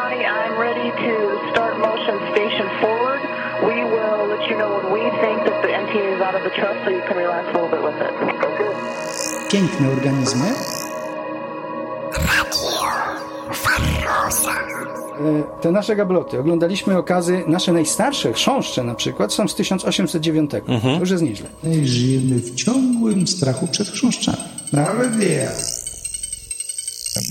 Ronnie, I'm ready to start motion station forward. We will let you know when we think that the NTA is out of the trust so you can relax a little bit with it. Okay. Piękne organizmy. E, Te nasze gabloty, oglądaliśmy okazy, nasze najstarsze, chrząszcze na przykład, są z 1809. To już jest nieźle. Żyjemy w ciągłym strachu przed chrząszczami. Nawet ja.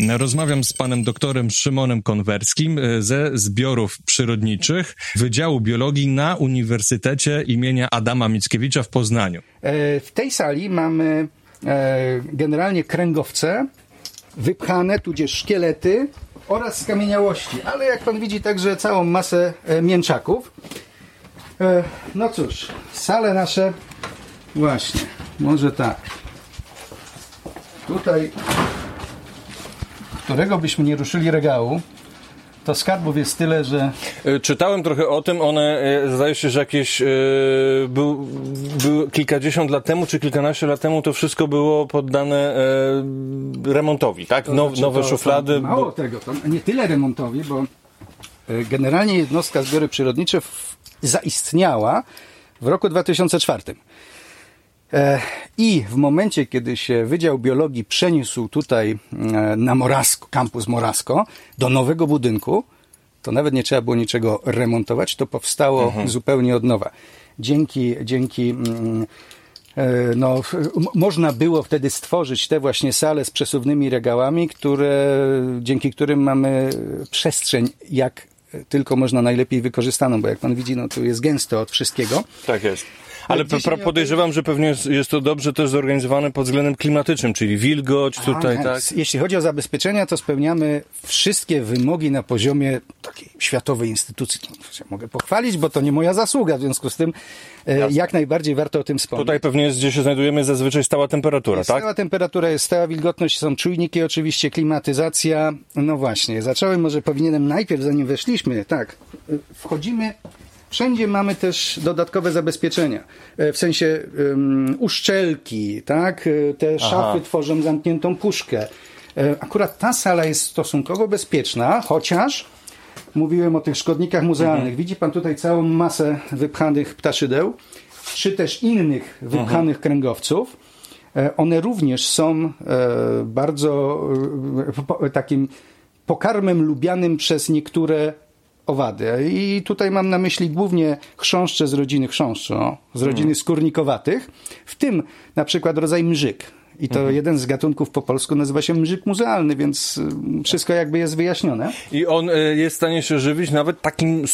Rozmawiam z panem doktorem Szymonem Konwerskim e, ze zbiorów przyrodniczych Wydziału Biologii na Uniwersytecie imienia Adama Mickiewicza w Poznaniu. E, W tej sali mamy e, generalnie kręgowce, wypchane, tudzież szkielety oraz skamieniałości, ale jak pan widzi także całą masę e, mięczaków. No cóż, sale nasze, właśnie, może tak. Tutaj, którego byśmy nie ruszyli regału, to skarbów jest tyle, że E, Czytałem trochę o tym, one e, zdaje się, że jakieś e, był, był kilkadziesiąt lat temu, czy kilkanaście lat temu to wszystko było poddane e, remontowi, tak? To Now, znaczy, nowe to- szuflady. To mało bo- tego, to nie tyle remontowi, bo generalnie jednostka zbiory przyrodnicze zaistniała w roku 2004. E, I w momencie, kiedy się Wydział Biologii przeniósł tutaj e, na Morasko, kampus Morasko, do nowego budynku, to nawet nie trzeba było niczego remontować, to powstało Mhm. zupełnie od nowa. Dzięki, dzięki mm, e, no, można było wtedy stworzyć te właśnie sale z przesuwnymi regałami, które, dzięki którym mamy przestrzeń jak tylko można najlepiej wykorzystaną, bo jak pan widzi, no tu jest gęsto od wszystkiego. Tak jest. Ale nie podejrzewam, że pewnie jest, jest to dobrze też zorganizowane pod względem klimatycznym, czyli wilgoć tutaj, A, tak? s- Jeśli chodzi o zabezpieczenia, to spełniamy wszystkie wymogi na poziomie takiej światowej instytucji. To się mogę pochwalić, bo to nie moja zasługa, w związku z tym e, jak najbardziej warto o tym wspomnieć. Tutaj pewnie jest, gdzie się znajdujemy, zazwyczaj stała temperatura, Jest tak? Stała temperatura, jest stała wilgotność, są czujniki oczywiście, klimatyzacja. No właśnie, zacząłem, może powinienem najpierw, zanim weszliśmy, tak, y, wchodzimy, wszędzie mamy też dodatkowe zabezpieczenia, e, w sensie um, uszczelki, tak, E, te szafy tworzą zamkniętą puszkę. E, Akurat ta sala jest stosunkowo bezpieczna, chociaż mówiłem o tych szkodnikach muzealnych. Widzi pan tutaj całą masę wypchanych ptaszydeł, czy też innych wypchanych kręgowców. E, One również są bardzo takim pokarmem lubianym przez niektóre owady. I tutaj mam na myśli głównie chrząszcze z rodziny chrząszczu, no, z rodziny skórnikowatych, w tym na przykład rodzaj mrzyk. I to jeden z gatunków po polsku nazywa się mrzyk muzealny, więc y, wszystko jakby jest wyjaśnione. I on e, jest w stanie się żywić nawet takim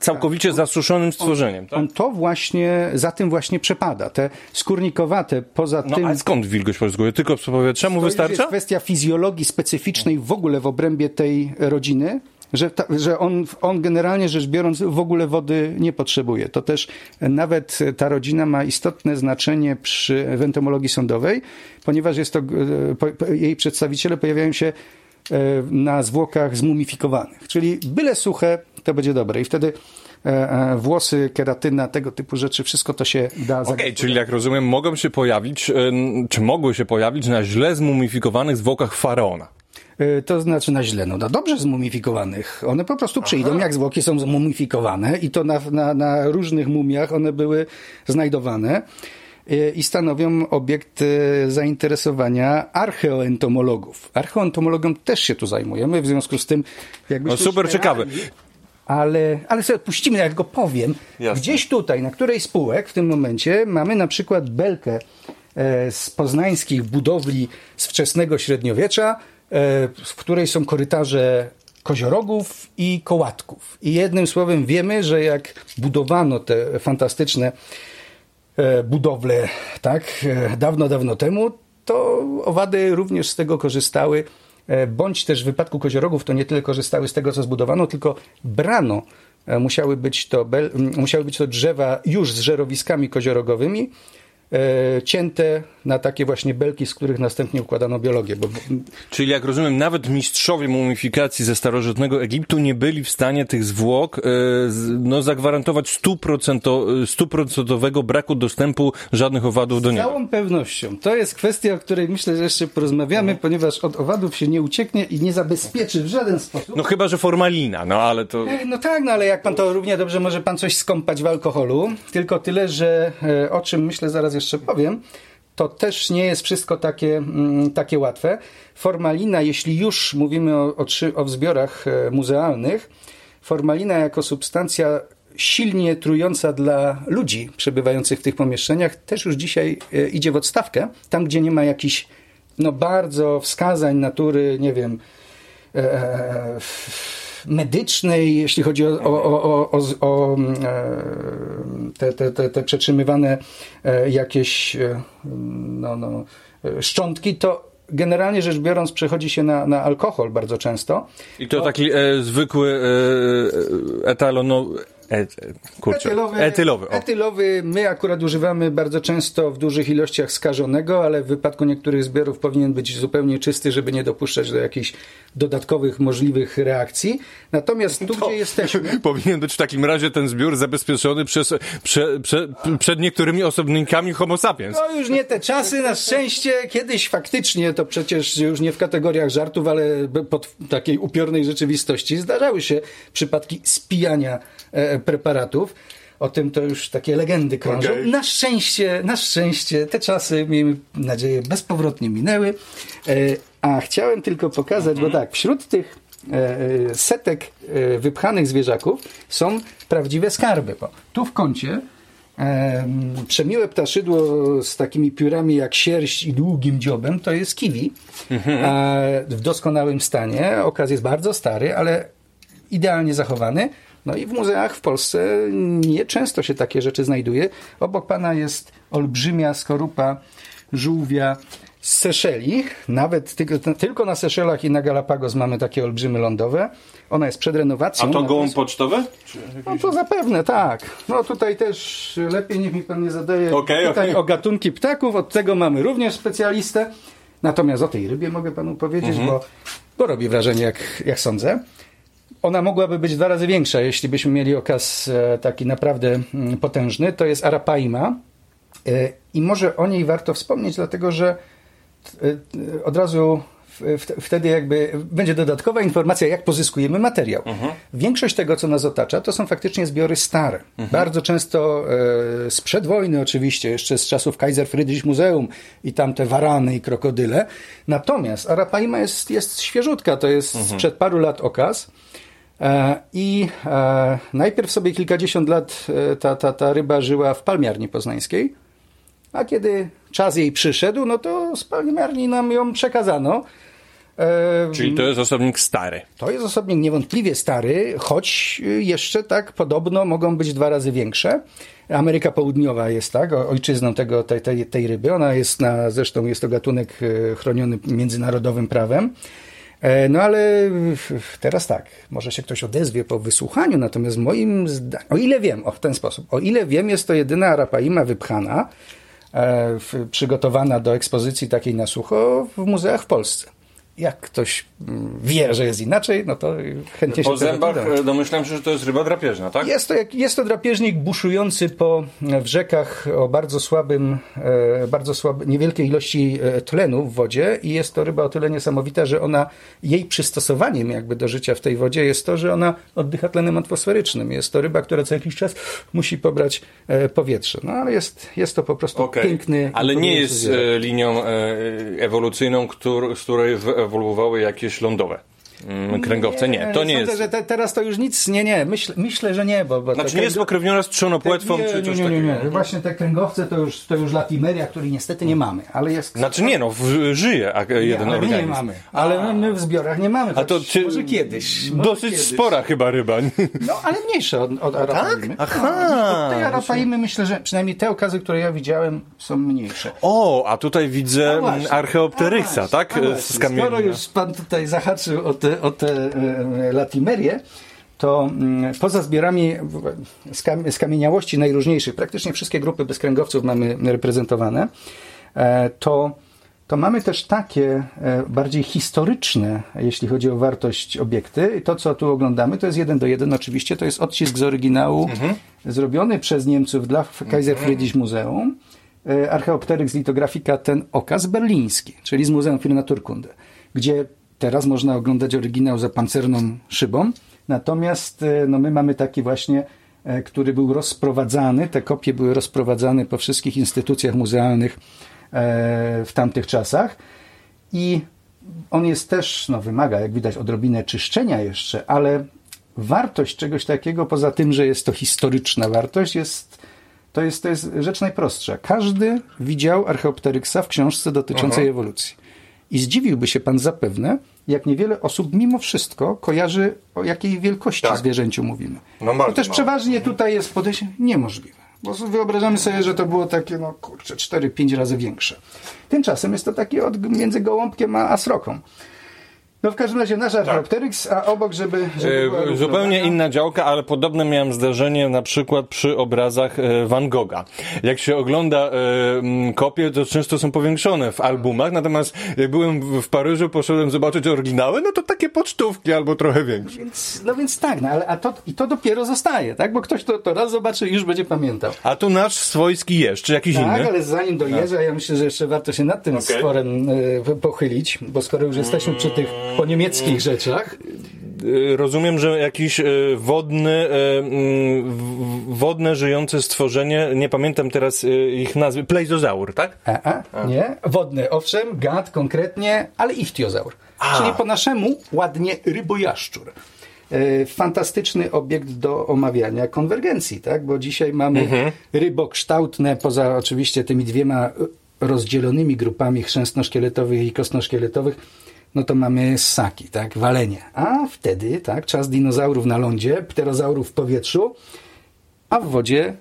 całkowicie zasuszonym stworzeniem, tak? On to właśnie, za tym właśnie przepada. Te skórnikowate, poza No tym... a skąd wilgoć pozyskuje? Tylko z powietrza mu To wystarcza? jest kwestia fizjologii specyficznej w ogóle w obrębie tej rodziny, że, ta, że on, on generalnie rzecz biorąc w ogóle wody nie potrzebuje. To też nawet ta rodzina ma istotne znaczenie przy entomologii sądowej, ponieważ jest to, e, jej przedstawiciele pojawiają się e, na zwłokach zmumifikowanych. Czyli byle suche, to będzie dobre. I wtedy e, włosy, keratyna, tego typu rzeczy, wszystko to się da Okej, czyli jak rozumiem, mogą się pojawić, czy mogły się pojawić na źle zmumifikowanych zwłokach faraona. Y, To znaczy na źle, no na dobrze zmumifikowanych. One po prostu przyjdą, jak zwłoki są zmumifikowane i to na, na, na różnych mumiach one były znajdowane y, i stanowią obiekt y, zainteresowania archeoentomologów. Archeoentomologią też się tu zajmujemy, w związku z tym No super ciekawe. ale, ale sobie odpuścimy, jak go powiem. Jasne. Gdzieś tutaj, na której spółek w tym momencie mamy na przykład belkę e, z poznańskich budowli z wczesnego średniowiecza, e, w której są korytarze koziorogów i kołatków. I jednym słowem wiemy, że jak budowano te fantastyczne e, budowle, tak, e, dawno, dawno temu, to owady również z tego korzystały, e, bądź też w wypadku koziorogów to nie tyle korzystały z tego, co zbudowano, tylko brano. E, Musiały być to, musiały być to drzewa już z żerowiskami koziorogowymi, e, cięte na takie właśnie belki, z których następnie układano biologię. Bo, Czyli jak rozumiem, nawet mistrzowie mumifikacji ze starożytnego Egiptu nie byli w stanie tych zwłok e, z- no, zagwarantować stuprocento- stuprocentowego braku dostępu żadnych owadów do z niego. całą pewnością. To jest kwestia, o której myślę, że jeszcze porozmawiamy, ponieważ od owadów się nie ucieknie i nie zabezpieczy w żaden sposób. No chyba, że formalina, no ale to... E, No tak, no ale jak pan to równie dobrze może pan coś skąpać w alkoholu, tylko tyle, że e, o czym myślę zaraz jeszcze powiem, to też nie jest wszystko takie, mm, takie łatwe. Formalina, jeśli już mówimy o, o, o wzbiorach e, muzealnych, formalina jako substancja silnie trująca dla ludzi przebywających w tych pomieszczeniach też już dzisiaj e, idzie w odstawkę. Tam, gdzie nie ma jakichś no, bardzo wskazań natury, nie wiem, e, medycznej, jeśli chodzi o, o, o, o, o e, te, te, te, te przetrzymywane e, jakieś e, no, no, szczątki, to generalnie rzecz biorąc przechodzi się na, na alkohol bardzo często. I to taki e, zwykły e, etalono... E, kurczę, Etylowy, etylowy. Etylowy my akurat używamy bardzo często w dużych ilościach skażonego, ale w wypadku niektórych zbiorów powinien być zupełnie czysty, żeby nie dopuszczać do jakichś dodatkowych możliwych reakcji. Natomiast tu, gdzie jesteśmy... Powinien być w takim razie ten zbiór zabezpieczony przez, prze, prze, przed niektórymi osobnikami homo sapiens. To już nie te czasy, na szczęście. Kiedyś faktycznie, to przecież już nie w kategoriach żartów, ale pod takiej upiornej rzeczywistości zdarzały się przypadki spijania e, preparatów. O tym to już takie legendy krążą. Okej. Na szczęście, na szczęście te czasy, miejmy nadzieję, bezpowrotnie minęły. E, a chciałem tylko pokazać, bo tak, wśród tych e, e, setek wypchanych zwierzaków są prawdziwe skarby. Bo tu w kącie Em, Przemiłe ptaszydło z takimi piórami jak sierść i długim dziobem to jest kiwi e, w doskonałym stanie. Okaz jest bardzo stary, ale idealnie zachowany. No i w muzeach w Polsce nieczęsto się takie rzeczy znajduje. Obok pana jest olbrzymia skorupa żółwia z Seszeli. Nawet tylko, tylko na Seszelach i na Galapagos mamy takie olbrzymy lądowe. Ona jest przed renowacją. A to gołąb Natomiast- pocztowy? no to zapewne, tak. No tutaj też lepiej niech mi pan nie zadaje Okej, pytań okej. o gatunki ptaków, od tego mamy również specjalistę. Natomiast o tej rybie mogę panu powiedzieć, Mhm. bo, bo robi wrażenie, jak, jak sądzę. Ona mogłaby być dwa razy większa, jeśli byśmy mieli okaz e, taki naprawdę mm, potężny. To jest Arapaima E, i może o niej warto wspomnieć, dlatego że e, od razu wtedy jakby będzie dodatkowa informacja, jak pozyskujemy materiał. Większość tego, co nas otacza, to są faktycznie zbiory stare. Bardzo często e, sprzed wojny oczywiście, jeszcze z czasów Kaiser Friedrich Muzeum i tamte warany i krokodyle. Natomiast Arapaima jest, jest świeżutka, to jest sprzed paru lat okaz. E, I e, najpierw sobie kilkadziesiąt lat e, ta, ta, ta ryba żyła w palmiarni poznańskiej, a kiedy czas jej przyszedł, no to z palmiarni nam ją przekazano. Czyli to jest osobnik stary. to jest osobnik niewątpliwie stary, choć y, jeszcze tak podobno mogą być dwa razy większe. Ameryka Południowa jest tak, ojczyzną tego, tej, tej, tej ryby. Ona jest na, zresztą jest to gatunek e, chroniony międzynarodowym prawem. E, No ale teraz tak, może się ktoś odezwie po wysłuchaniu, natomiast moim zdaniem, o ile wiem, o w ten sposób, o ile wiem, jest to jedyna arapaima wypchana, e, przygotowana do ekspozycji takiej na sucho w muzeach w Polsce. Jak ktoś mm, wie, że jest inaczej, no to chętnie się Po zębach doda. e, domyślam się, że to jest ryba drapieżna, tak? Jest to, jest to drapieżnik buszujący po, w rzekach o bardzo słabym, e, bardzo słaby, niewielkiej ilości e, tlenu w wodzie i jest to ryba o tyle niesamowita, że ona, jej przystosowaniem jakby do życia w tej wodzie jest to, że ona oddycha tlenem atmosferycznym. Jest to ryba, która co jakiś czas musi pobrać e, powietrze. No ale jest, jest to po prostu Okej. piękny... Ale nie jest zwierzę. e, linią e, ewolucyjną, któr, z której wyewoluowały jakieś lądowe kręgowce. Nie, to nie sądzę, jest. że te, teraz to już nic, nie, nie, myśl, myślę, że nie, bo... bo Znaczy te nie jest pokrewniona z trzonopłetwą nie, czy nie, coś nie, nie, takiego. nie. Właśnie te kręgowce to już, to już latimeria, której niestety nie mamy, ale jest... Znaczy nie, no, w, żyje a, Nie, jeden ale my organizm. nie mamy. Ale my, my w zbiorach nie mamy. A to czy, może kiedyś. Może Dosyć kiedyś. spora chyba ryba. No, ale mniejsza od, od arapaimy. Tak? Aha. No, od tej arapaimy myślę, że przynajmniej te okazy, które ja widziałem, są mniejsze. O, a tutaj widzę właśnie. Archeopteryxa, tak? a właśnie. Skoro już pan tutaj zahaczył o te, o te e, latimerię, to mm, poza zbiorami skamieniałości najróżniejszych, praktycznie wszystkie grupy bezkręgowców mamy reprezentowane, e, to, to mamy też takie e, bardziej historyczne, jeśli chodzi o wartość obiekty. I to, co tu oglądamy, to jest jeden do jeden oczywiście, to jest odcisk z oryginału zrobiony przez Niemców dla Kaiser Friedrich Muzeum. Archeopteryk z litografika ten okaz berliński, czyli z Muzeum für Naturkunde, gdzie teraz można oglądać oryginał za pancerną szybą, natomiast e, no, my mamy taki właśnie, e, który był rozprowadzany, te kopie były rozprowadzane po wszystkich instytucjach muzealnych e, w tamtych czasach i on jest też, no wymaga jak widać odrobinę czyszczenia jeszcze, ale wartość czegoś takiego, poza tym, że jest to historyczna wartość, jest, to, jest, to jest rzecz najprostsza. Każdy widział Archeopteryksa w książce dotyczącej ewolucji. I zdziwiłby się pan zapewne, jak niewiele osób mimo wszystko kojarzy, o jakiej wielkości Tak. zwierzęciu mówimy. No bardzo to też mało. przeważnie tutaj jest podejście niemożliwe. Bo wyobrażamy sobie, że to było takie, no kurczę, 4-5 razy większe. Tymczasem jest to takie od, między gołąbkiem a, a sroką. No w każdym razie nasz Archaeopteryx, a obok, żeby... żeby E, Zupełnie inna działka, ale podobne miałem zdarzenie na przykład przy obrazach e, Van Gogha. Jak się ogląda e, kopie, to często są powiększone w albumach, natomiast jak byłem w- Paryżu, poszedłem zobaczyć oryginały, no to takie pocztówki albo trochę większe. Więc, no więc tak, no ale a to, i to dopiero zostaje, tak? Bo ktoś to, to raz zobaczy i już będzie pamiętał. A tu nasz swojski jeż, czy jakiś Tak, inny? ale zanim do jeża, ja myślę, że jeszcze warto się nad tym Okej. stworem e, pochylić, bo skoro już jesteśmy przy tych po niemieckich rzeczach, E, Rozumiem, że jakiś e, wodny, e, mm, wodne żyjące stworzenie, nie pamiętam teraz e, ich nazwy, plejzozaur, tak? A, a, nie? Wodny, owszem, gad konkretnie, ale ichtiozaur. A. Czyli po naszemu ładnie rybojaszczur. E, Fantastyczny obiekt do omawiania konwergencji, tak? Bo dzisiaj mamy rybokształtne, poza oczywiście tymi dwiema e, rozdzielonymi grupami chrzęstno-szkieletowych i kostno-szkieletowych, no to mamy ssaki, tak? Walenie. A wtedy, tak? Czas dinozaurów na lądzie, pterozaurów w powietrzu, a w wodzie,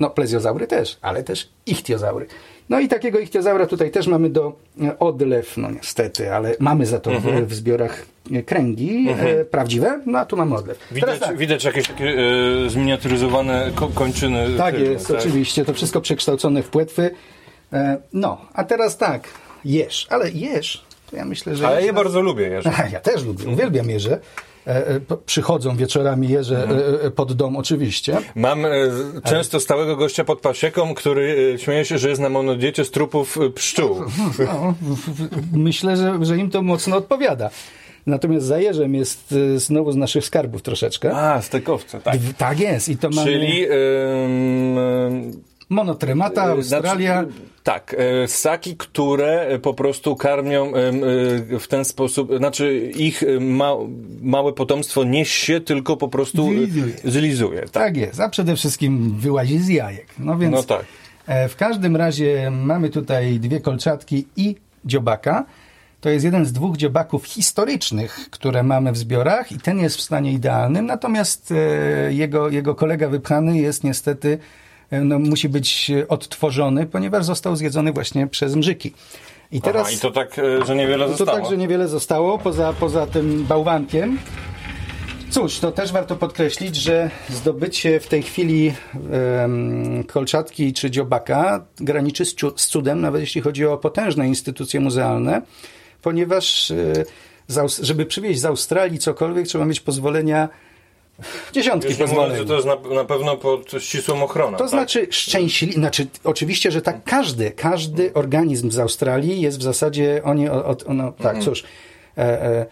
no plezjozaury też, ale też ichtiozaury. No i takiego ichtiozaura tutaj też mamy do e, odlew, no niestety, ale mamy za to w, w zbiorach e, kręgi e, prawdziwe, no a tu mamy odlew. Widać, tak, widać jakieś takie e, zminiaturyzowane ko- kończyny. tak jest, oczywiście, to wszystko przekształcone w płetwy. E, no, a teraz tak, jeż, ale jeż, to ja myślę, że... Ale jeż ja bardzo lubię jeż. Aha, Ja też lubię, uwielbiam jeże. E, Przychodzą wieczorami jeże e, e, pod dom oczywiście. Mam e, często stałego gościa pod pasieką, który śmieje się, że jest na monodiecie z trupów pszczół. No, myślę, że, że im to mocno odpowiada. Natomiast za jeżem jest znowu z naszych skarbów troszeczkę. A, stekowce, tak. Tak jest. I to mamy Czyli... em, monotremata, Australia. Znaczy, tak, e, ssaki, które e, po prostu karmią e, w ten sposób, znaczy ich ma, małe potomstwo nie się, tylko po prostu Zlizuje. zlizuje. Tak. Tak jest. A przede wszystkim wyłazi z jajek. No więc No tak. w każdym razie mamy tutaj dwie kolczatki i dziobaka. To jest jeden z dwóch dziobaków historycznych, które mamy w zbiorach i ten jest w stanie idealnym, natomiast jego, jego kolega wypchany jest niestety, no, musi być e, odtworzony, ponieważ został zjedzony właśnie przez mrzyki. I teraz... Aha, I to tak, e, że niewiele To zostało. tak, że niewiele zostało poza, poza tym bałwankiem. Cóż, to też warto podkreślić, że zdobycie w tej chwili em, kolczatki czy dziobaka graniczy z, z cudem, nawet jeśli chodzi o potężne instytucje muzealne, ponieważ e, żeby przywieźć z Australii cokolwiek, trzeba mieć pozwolenia, dziesiątki Już pozwoleń. że to jest na, na pewno pod ścisłą ochroną. To tak? znaczy szczęśliwie, znaczy oczywiście, że tak każdy, każdy organizm z Australii jest w zasadzie, oni, od, no, tak, cóż, e, e,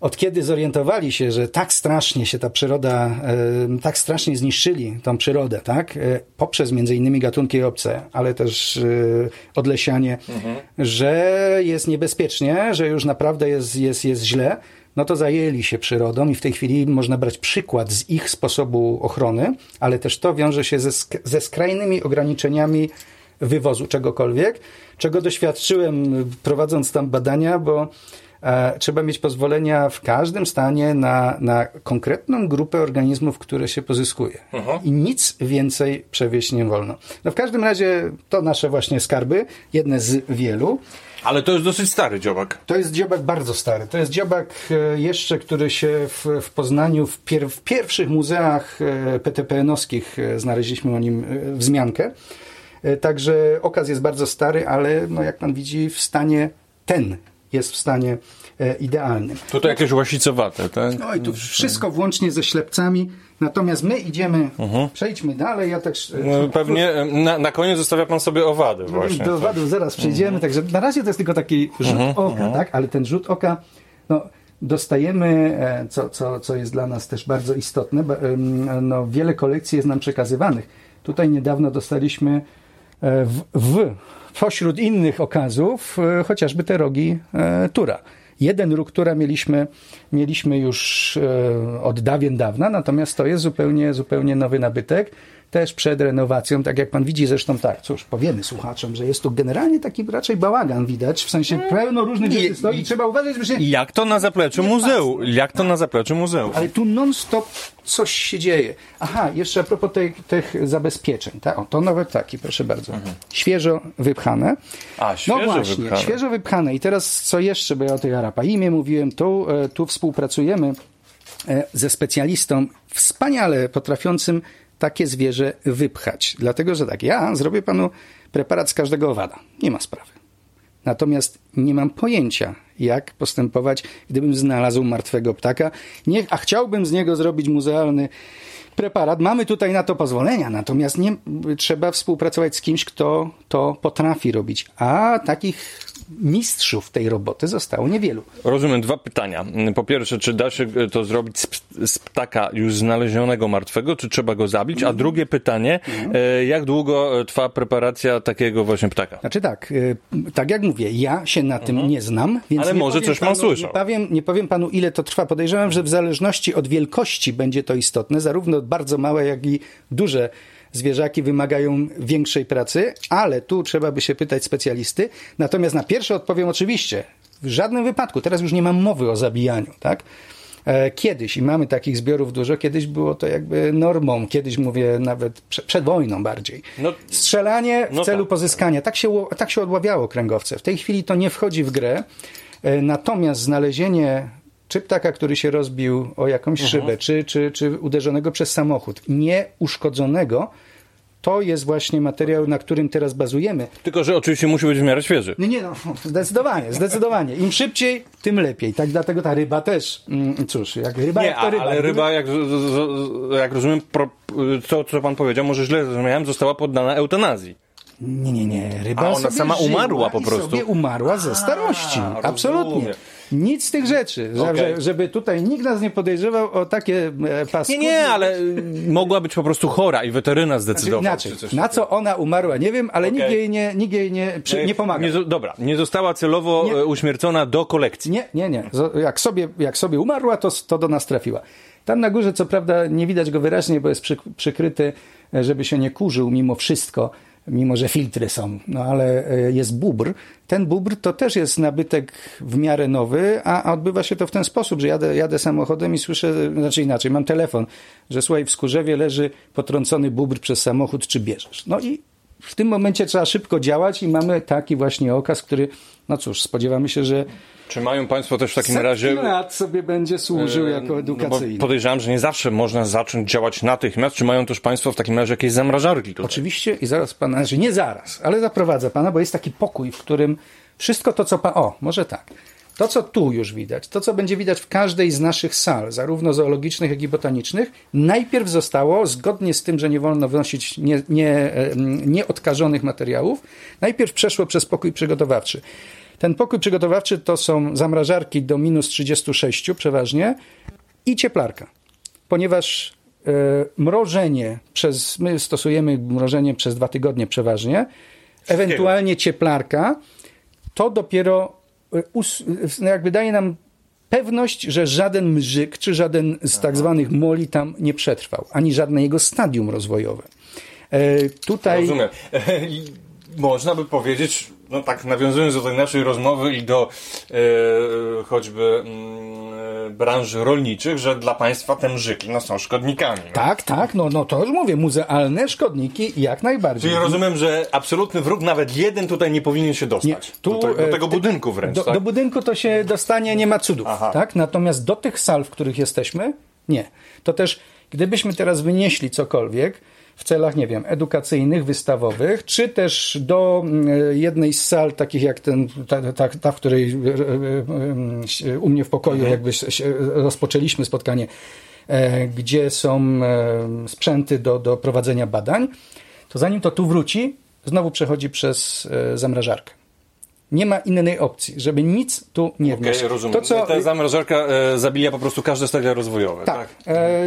od kiedy zorientowali się, że tak strasznie się ta przyroda, e, tak strasznie zniszczyli tą przyrodę, tak, e, poprzez między innymi gatunki obce, ale też e, odlesianie, że jest niebezpiecznie, że już naprawdę jest, jest, jest źle, no to zajęli się przyrodą i w tej chwili można brać przykład z ich sposobu ochrony, ale też to wiąże się ze, sk- ze skrajnymi ograniczeniami wywozu czegokolwiek, czego doświadczyłem prowadząc tam badania, bo e, trzeba mieć pozwolenia w każdym stanie na, na konkretną grupę organizmów, które się pozyskuje. I nic więcej przewieźć nie wolno. No w każdym razie to nasze właśnie skarby, jedne z wielu. Ale to jest dosyć stary dziobak. To jest dziobak bardzo stary. To jest dziobak e, jeszcze, który się w, w Poznaniu w, pier, w pierwszych muzeach e, PTPN-owskich e, znaleźliśmy o nim wzmiankę. Także okaz jest bardzo stary, ale no, jak pan widzi w stanie ten jest w stanie idealnym. Tutaj jakieś łasicowate, tak? No i tu wszystko włącznie ze ślepcami. Natomiast my idziemy, przejdźmy dalej. Ja też No, pewnie e, na, na koniec zostawia pan sobie owady właśnie. do wadów zaraz przejdziemy, także na razie to jest tylko taki rzut oka, tak? Ale ten rzut oka, no, dostajemy, e, co, co, co jest dla nas też bardzo istotne, no, wiele kolekcji jest nam przekazywanych. Tutaj niedawno dostaliśmy w, w pośród innych okazów chociażby te rogi Tura. Jeden róg Tura mieliśmy, mieliśmy już e, od dawien dawna, natomiast to jest zupełnie, zupełnie nowy nabytek też przed renowacją, tak jak pan widzi, zresztą tak, cóż, powiemy słuchaczom, że jest tu generalnie taki raczej bałagan widać, w sensie pełno różnych rzeczy stoi i trzeba uważać, żeby się... Jak to na zapleczu muzeum? Jak to na zapleczu muzeum? Ale tu non-stop coś się dzieje. Aha, jeszcze a propos tej, tych zabezpieczeń. Tak? O, to nawet taki, proszę bardzo. Świeżo wypchane. A, świeżo no właśnie, wypchane. świeżo wypchane. I teraz co jeszcze, bo ja o tej Arapaimie mówiłem, tu, e, tu współpracujemy e, ze specjalistą wspaniale potrafiącym takie zwierzę wypchać. Dlatego, że tak, ja zrobię panu preparat z każdego owada. Nie ma sprawy. Natomiast nie mam pojęcia, jak postępować, gdybym znalazł martwego ptaka, nie, a chciałbym z niego zrobić muzealny preparat. Mamy tutaj na to pozwolenia, natomiast nie, trzeba współpracować z kimś, kto to potrafi robić. A takich mistrzów tej roboty zostało niewielu. Rozumiem dwa pytania. Po pierwsze, czy da się to zrobić z, z ptaka już znalezionego martwego, czy trzeba go zabić? A drugie pytanie, e, jak długo trwa preparacja takiego właśnie ptaka? Znaczy tak, tak jak mówię, ja się na tym nie znam, więc Mhm. Ale może coś pan słyszał. Nie powiem, nie powiem panu, ile to trwa. Podejrzewam, że w zależności od wielkości będzie to istotne. Zarówno bardzo małe, jak i duże zwierzaki wymagają większej pracy, ale tu trzeba by się pytać specjalisty. Natomiast na pierwsze odpowiem oczywiście, w żadnym wypadku, teraz już nie mam mowy o zabijaniu, tak? E, Kiedyś, i mamy takich zbiorów dużo, kiedyś było to jakby normą, kiedyś mówię nawet prze, przed wojną bardziej. No- Strzelanie w No celu tak. pozyskania. Tak się, tak się odławiało kręgowce. W tej chwili to nie wchodzi w grę. E, Natomiast znalezienie czy ptaka, który się rozbił o jakąś Mhm. szybę, czy, czy, czy uderzonego przez samochód, nieuszkodzonego, to jest właśnie materiał, na którym teraz bazujemy. Tylko, że oczywiście musi być w miarę świeży. Nie, nie, no, zdecydowanie, zdecydowanie. Im szybciej, tym lepiej. Tak dlatego ta ryba też, mm, cóż, jak ryba, Nie, jak to a, ryba. ale ryba, jak, jak rozumiem, pro, to, co pan powiedział, może źle zrozumiałem, została poddana eutanazji. Nie, nie, nie. Ryba A ona sama umarła po prostu? sobie umarła ze starości. rozumiem. Absolutnie. Nic z tych rzeczy. Że, że, żeby tutaj nikt nas nie podejrzewał o takie e, paskudne... Nie, nie, ale mogła być po prostu chora i weteryna zdecydował. Inaczej. czy coś Na co ona umarła, nie wiem, ale nikt Okej. jej nie, nikt jej nie, przy, nie pomaga. Nie, dobra, nie została celowo Nie. e, uśmiercona do kolekcji. Nie, nie, nie. Jak sobie, jak sobie umarła, to, to do nas trafiła. Tam na górze, co prawda, nie widać go wyraźnie, bo jest przy, przykryty, e, żeby się nie kurzył mimo wszystko, mimo że filtry są. No ale e, jest bubr. Ten bubr to też jest nabytek w miarę nowy, a odbywa się to w ten sposób, że jadę, jadę samochodem i słyszę, znaczy inaczej, mam telefon, że słuchaj, w Skórzewie leży potrącony bubr przez samochód, czy bierzesz? No i w tym momencie trzeba szybko działać i mamy taki właśnie okaz, który, no cóż, spodziewamy się, że Czy mają państwo też w takim setki razie... lat sobie będzie służył jako No edukacyjny. podejrzewam, że nie zawsze można zacząć działać natychmiast. Czy mają też państwo w takim razie jakieś zamrażarki tutaj? Oczywiście i zaraz pana, znaczy nie zaraz, ale zaprowadzę pana, bo jest taki pokój, w którym wszystko to, co pan, o, może tak, to, co tu już widać, to, co będzie widać w każdej z naszych sal, zarówno zoologicznych, jak i botanicznych, najpierw zostało, zgodnie z tym, że nie wolno wnosić nie, nie, nieodkażonych materiałów, najpierw przeszło przez pokój przygotowawczy. Ten pokój przygotowawczy to są zamrażarki do minus 36 przeważnie i cieplarka, ponieważ e, mrożenie przez, my stosujemy mrożenie przez dwa tygodnie przeważnie, ewentualnie cieplarka, to dopiero e, us, no jakby daje nam pewność, że żaden mrzyk czy żaden z tak zwanych moli tam nie przetrwał, ani żadne jego stadium rozwojowe. E, tutaj Rozumiem. Można by powiedzieć, no tak nawiązując do tej naszej rozmowy i do e, choćby mm, e, branży rolniczych, że dla państwa te mrzyki no, są szkodnikami. No. Tak, tak, no, no to już mówię, muzealne szkodniki jak najbardziej. Czyli rozumiem, że absolutny wróg, nawet jeden tutaj nie powinien się dostać. Nie, tu, do, te, do e, tego budynku wręcz, Do, tak? do budynku to się dostanie, nie ma cudów, Aha. tak? Natomiast do tych sal, w których jesteśmy, nie. To też, gdybyśmy teraz wynieśli cokolwiek w celach, nie wiem, edukacyjnych, wystawowych, czy też do mm, jednej z sal, takich jak ten, ta, ta, ta w której e, e, e, u mnie w pokoju Mhm. jakby rozpoczęliśmy spotkanie, gdzie są sprzęty do, do prowadzenia badań, to zanim to tu wróci, znowu przechodzi przez zamrażarkę. Nie ma innej opcji, żeby nic tu nie Okej, wnieść. rozumiem. To, co, Ta zamrażarka e, zabija po prostu każde stadia rozwojowe, tak? tak. E,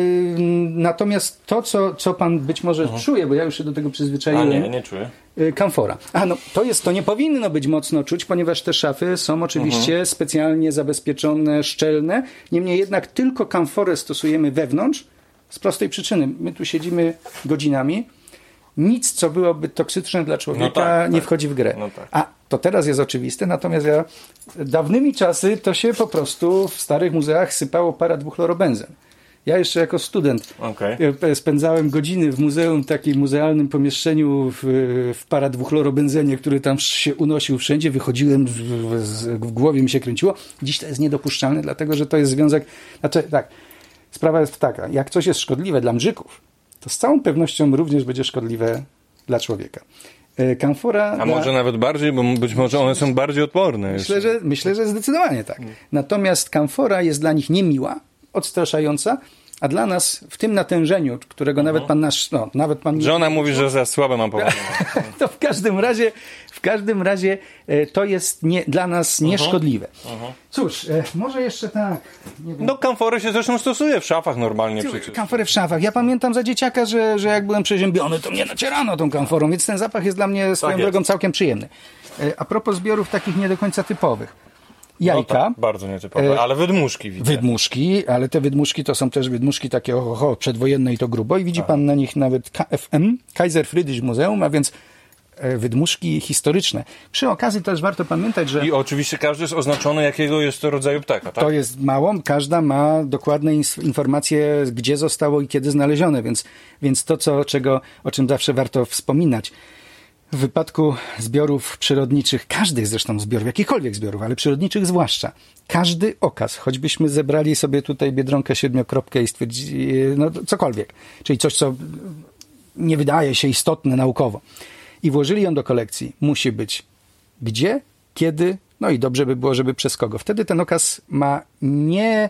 natomiast to, co, co pan być może czuje, bo ja już się do tego A przyzwyczaiłem, nie, nie czuję. y, kamfora. A no, to jest, to nie powinno być mocno czuć, ponieważ te szafy są oczywiście Mhm. specjalnie zabezpieczone, szczelne. Niemniej jednak tylko kamforę stosujemy wewnątrz z prostej przyczyny. My tu siedzimy godzinami. Nic, co byłoby toksyczne dla człowieka, No tak, nie tak. wchodzi w grę. No tak. A to teraz jest oczywiste, natomiast ja dawnymi czasy to się po prostu w starych muzeach sypało para dwuchlorobenzen. Ja jeszcze jako student Okej. e, spędzałem godziny w muzeum, takim muzealnym pomieszczeniu w, w paradwuchlorobenzenie, który tam się unosił wszędzie. Wychodziłem, z, z, w głowie mi się kręciło. Dziś to jest niedopuszczalne, dlatego że to jest związek... Znaczy, tak, sprawa jest taka. Jak coś jest szkodliwe dla mrzyków, to z całą pewnością również będzie szkodliwe dla człowieka. E, Kamfora... A może nawet bardziej, bo być może one są bardziej odporne. Myślę, że, myślę, że zdecydowanie tak. Natomiast kamfora jest dla nich niemiła, odstraszająca, a dla nas w tym natężeniu, którego nawet pan nasz, no, nawet pan... Żona mówi, że za słabe mam powodzenie. To w każdym razie, w każdym razie e, to jest nie, dla nas nieszkodliwe. Cóż, e, może jeszcze tak. No kamfory się zresztą stosuje w szafach normalnie przecież. Kamforę w szafach. Ja pamiętam za dzieciaka, że, że jak byłem przeziębiony, to mnie nacierano tą kamforą, więc ten zapach jest dla mnie swoją jest. drogą całkiem przyjemny. E, A propos zbiorów takich nie do końca typowych. No Jajka. tak, bardzo nietypowe, ale wydmuszki widzę. Wydmuszki, ale te wydmuszki to są też wydmuszki takie oho, przedwojenne i to grubo i widzi pan na nich nawet KFM, Kaiser Friedrich Muzeum, a więc e, wydmuszki historyczne. Przy okazji też warto pamiętać, że I oczywiście każdy jest oznaczony, jakiego jest to rodzaju ptaka, tak? to jest mało, każda ma dokładne informacje, gdzie zostało i kiedy znalezione, więc, więc to, co, czego, o czym zawsze warto wspominać. W wypadku zbiorów przyrodniczych, każdych zresztą zbiorów, jakichkolwiek zbiorów, ale przyrodniczych zwłaszcza, każdy okaz, choćbyśmy zebrali sobie tutaj biedronkę siedmiokropkę i stwierdzili, no cokolwiek, czyli coś, co nie wydaje się istotne naukowo, i włożyli ją do kolekcji, musi być gdzie, kiedy, no i dobrze by było, żeby przez kogo. Wtedy ten okaz ma nie,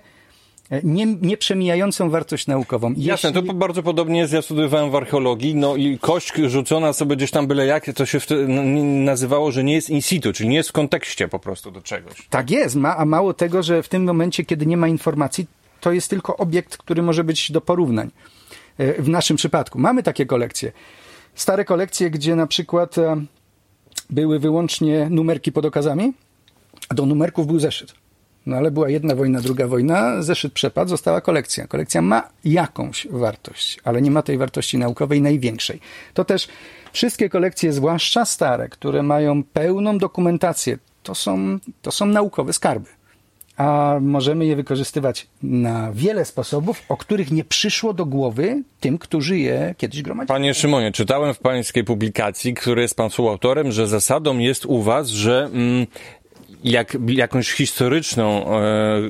nie, nieprzemijającą wartość naukową. Jasne, to Jeśli- bardzo podobnie jest, ja studiowałem w archeologii, no i kość rzucona sobie gdzieś tam byle jak, to się nazywało, że nie jest in situ, czyli nie jest w kontekście po prostu do czegoś. Tak jest, ma, a mało tego, że w tym momencie, kiedy nie ma informacji, to jest tylko obiekt, który może być do porównań. E, W naszym przypadku mamy takie kolekcje. Stare kolekcje, gdzie na przykład e, były wyłącznie numerki pod okazami, a do numerków był zeszyt. No ale była jedna wojna, druga wojna, zeszyt przepadł, została kolekcja. Kolekcja ma jakąś wartość, ale nie ma tej wartości naukowej największej. To też wszystkie kolekcje, zwłaszcza stare, które mają pełną dokumentację, to są, to są naukowe skarby. A możemy je wykorzystywać na wiele sposobów, o których nie przyszło do głowy tym, którzy je kiedyś gromadzili. Panie Szymonie, czytałem w pańskiej publikacji, który jest pan współautorem, że zasadą jest u was, że mm, jak jakąś historyczną e,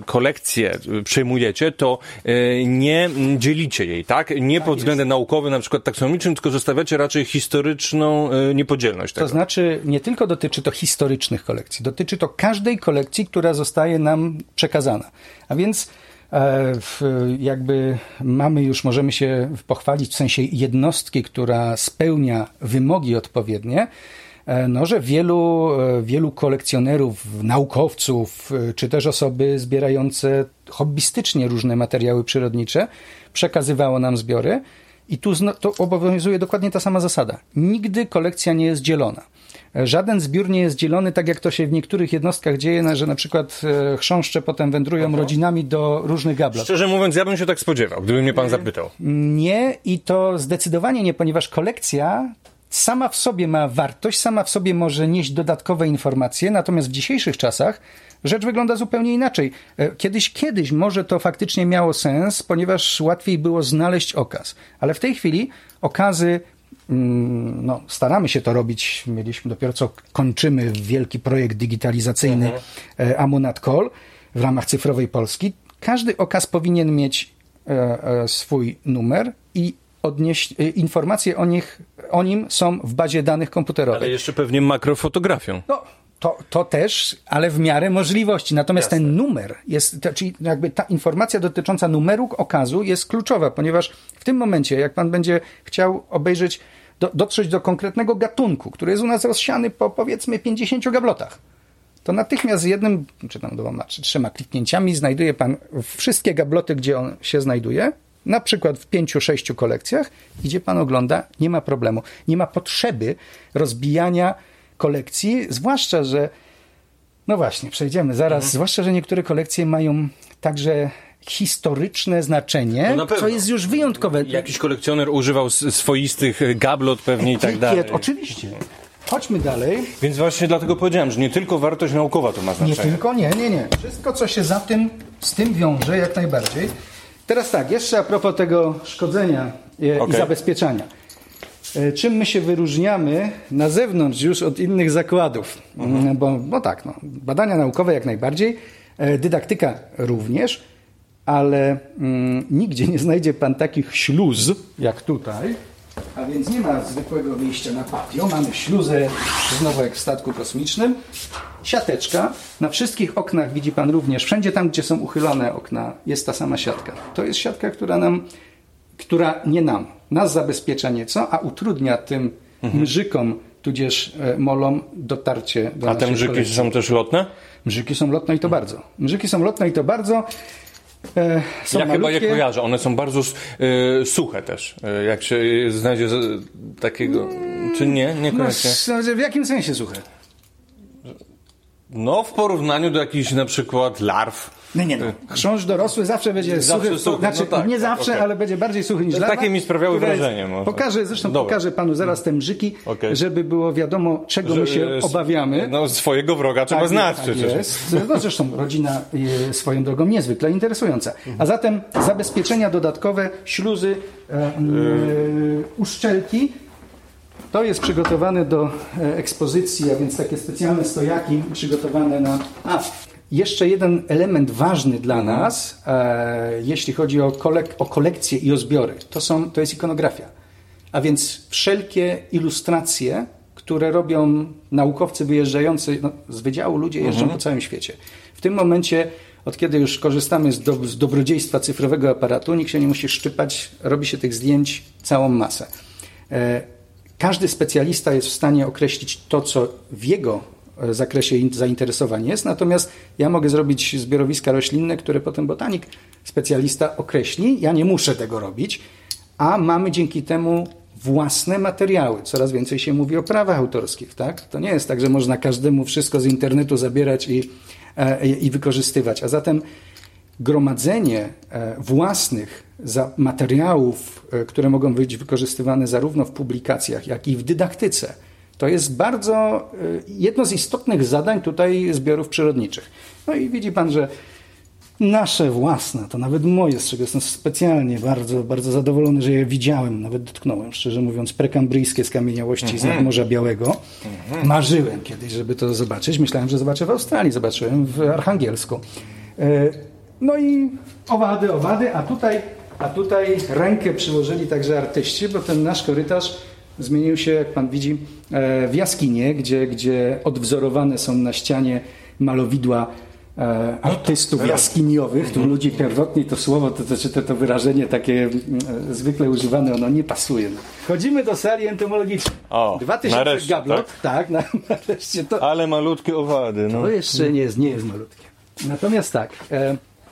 kolekcję przejmujecie, to e, nie dzielicie jej, tak? Nie pod względem naukowym, na przykład taksonomicznym, tylko zostawiacie raczej historyczną e, niepodzielność tego. To znaczy, nie tylko dotyczy to historycznych kolekcji, dotyczy to każdej kolekcji, która zostaje nam przekazana. A więc jakby mamy już, możemy się pochwalić w sensie jednostki, która spełnia wymogi odpowiednie, no, że wielu, e, wielu kolekcjonerów, naukowców, e, czy też osoby zbierające hobbystycznie różne materiały przyrodnicze przekazywało nam zbiory. I tu to obowiązuje dokładnie ta sama zasada. Nigdy kolekcja nie jest dzielona. E, Żaden zbiór nie jest dzielony tak, jak to się w niektórych jednostkach dzieje, że na przykład e, chrząszcze potem wędrują rodzinami do różnych gablot. Szczerze mówiąc, ja bym się tak spodziewał, gdyby mnie pan zapytał. Nie i to zdecydowanie nie, ponieważ kolekcja sama w sobie ma wartość, sama w sobie może nieść dodatkowe informacje, natomiast w dzisiejszych czasach rzecz wygląda zupełnie inaczej. E, Kiedyś, kiedyś może to faktycznie miało sens, ponieważ łatwiej było znaleźć okaz, ale w tej chwili okazy mm, no, staramy się to robić. Mieliśmy dopiero co kończymy wielki projekt digitalizacyjny mhm. Amunat Call w ramach cyfrowej Polski. Każdy okaz powinien mieć e, e, swój numer i odnieść, e, informacje o, nich, o nim są w bazie danych komputerowej. Ale jeszcze pewnie makrofotografią. No, to, to też, ale w miarę możliwości. Natomiast ten numer jest, to, czyli jakby ta informacja dotycząca numeru okazu jest kluczowa, ponieważ w tym momencie, jak pan będzie chciał obejrzeć, do, dotrzeć do konkretnego gatunku, który jest u nas rozsiany po powiedzmy 50 gablotach, to natychmiast z jednym, czy tam dwoma, czy trzema kliknięciami znajduje pan wszystkie gabloty, gdzie on się znajduje, na przykład w pięciu, sześciu kolekcjach, gdzie pan ogląda, nie ma problemu. Nie ma potrzeby rozbijania kolekcji, zwłaszcza, że no właśnie, przejdziemy zaraz, mhm. zwłaszcza, że niektóre kolekcje mają także historyczne znaczenie, no co jest już wyjątkowe. Jakiś kolekcjoner używał swoistych gablot pewnie i tak dalej. Oczywiście. Chodźmy dalej. Więc właśnie dlatego powiedziałem, że nie tylko wartość naukowa to ma znaczenie. Nie tylko, nie, nie, nie. Wszystko, co się za tym, z tym wiąże, jak najbardziej. Teraz tak, jeszcze a propos tego szkodzenia e, okay. i zabezpieczania. E, czym my się wyróżniamy na zewnątrz już od innych zakładów? Mhm. Bo, bo tak, no, badania naukowe jak najbardziej, e, dydaktyka również, ale mm, nigdzie nie znajdzie pan takich śluz jak tutaj, a więc nie ma zwykłego wyjścia na patio. Mamy śluzę, znowu jak w statku kosmicznym. Siateczka. Na wszystkich oknach widzi Pan również, wszędzie tam, gdzie są uchylone okna, jest ta sama siatka. To jest siatka, która nam, która nie nam, nas zabezpiecza nieco, a utrudnia tym mhm. mrzykom, tudzież e, molom dotarcie do A te mrzyki kolekcji. są też lotne? Mrzyki są lotne i to bardzo. Mrzyki są lotne i to bardzo. E, są ja malutkie. chyba je kojarzę, one są bardzo e, suche też. E, jak się znajdzie z, takiego. Czy nie? Niekoniecznie. No, w jakim sensie suche? No, w porównaniu do jakichś na przykład larw. Nie, nie, no. Chrząszcz dorosły zawsze będzie zawsze suchy. suchy. Znaczy, no tak, nie zawsze, okay. ale będzie bardziej suchy niż larwa. Takie mi sprawiały wrażenie. Może. Pokażę, zresztą Dobra. pokażę panu zaraz te mrzyki, okay. żeby było wiadomo, czego Że, my się obawiamy. No, swojego wroga trzeba tak, znać tak przecież. Jest. No, zresztą rodzina swoją drogą niezwykle interesująca. A zatem zabezpieczenia dodatkowe, śluzy, e, e, uszczelki, to jest przygotowane do e, ekspozycji, a więc takie specjalne stojaki przygotowane na. A, jeszcze jeden element ważny dla nas, e, jeśli chodzi o, kolek o kolekcje i o zbiory, to, są, to jest ikonografia. A więc wszelkie ilustracje, które robią naukowcy wyjeżdżający no, z wydziału, ludzie jeżdżą mhm. po całym świecie. W tym momencie, od kiedy już korzystamy z, do, z dobrodziejstwa cyfrowego aparatu, nikt się nie musi szczypać, robi się tych zdjęć całą masę. E, każdy specjalista jest w stanie określić to, co w jego e, zakresie zainteresowań jest, natomiast ja mogę zrobić zbiorowiska roślinne, które potem botanik, specjalista określi. Ja nie muszę tego robić, a mamy dzięki temu własne materiały. Coraz więcej się mówi o prawach autorskich, tak? To nie jest tak, że można każdemu wszystko z internetu zabierać i, e, i wykorzystywać. A zatem gromadzenie e, własnych materiałów, e, które mogą być wykorzystywane zarówno w publikacjach, jak i w dydaktyce, to jest bardzo e, jedno z istotnych zadań tutaj zbiorów przyrodniczych. No i widzi pan, że nasze własne, to nawet moje, z czego jestem specjalnie bardzo, bardzo zadowolony, że je widziałem, nawet dotknąłem, szczerze mówiąc, prekambryjskie skamieniałości mm -hmm. z Morza Białego. Mm -hmm. Marzyłem kiedyś, żeby to zobaczyć. Myślałem, że zobaczę w Australii, zobaczyłem w Archangelsku. No i owady, owady, a tutaj, a tutaj rękę przyłożyli także artyści, bo ten nasz korytarz zmienił się, jak pan widzi, e, w jaskinię, gdzie, gdzie odwzorowane są na ścianie malowidła e, artystów jaskiniowych. Tu ludzi pierwotnie to słowo, to, to, to, to wyrażenie takie mm, e, zwykle używane, ono nie pasuje. Chodzimy do sali entomologicznej. O, 2000 nareszcie, gablot. Tak, tak na, nareszcie to. Ale malutkie owady. No. To jeszcze nie jest, nie jest malutkie. Natomiast tak,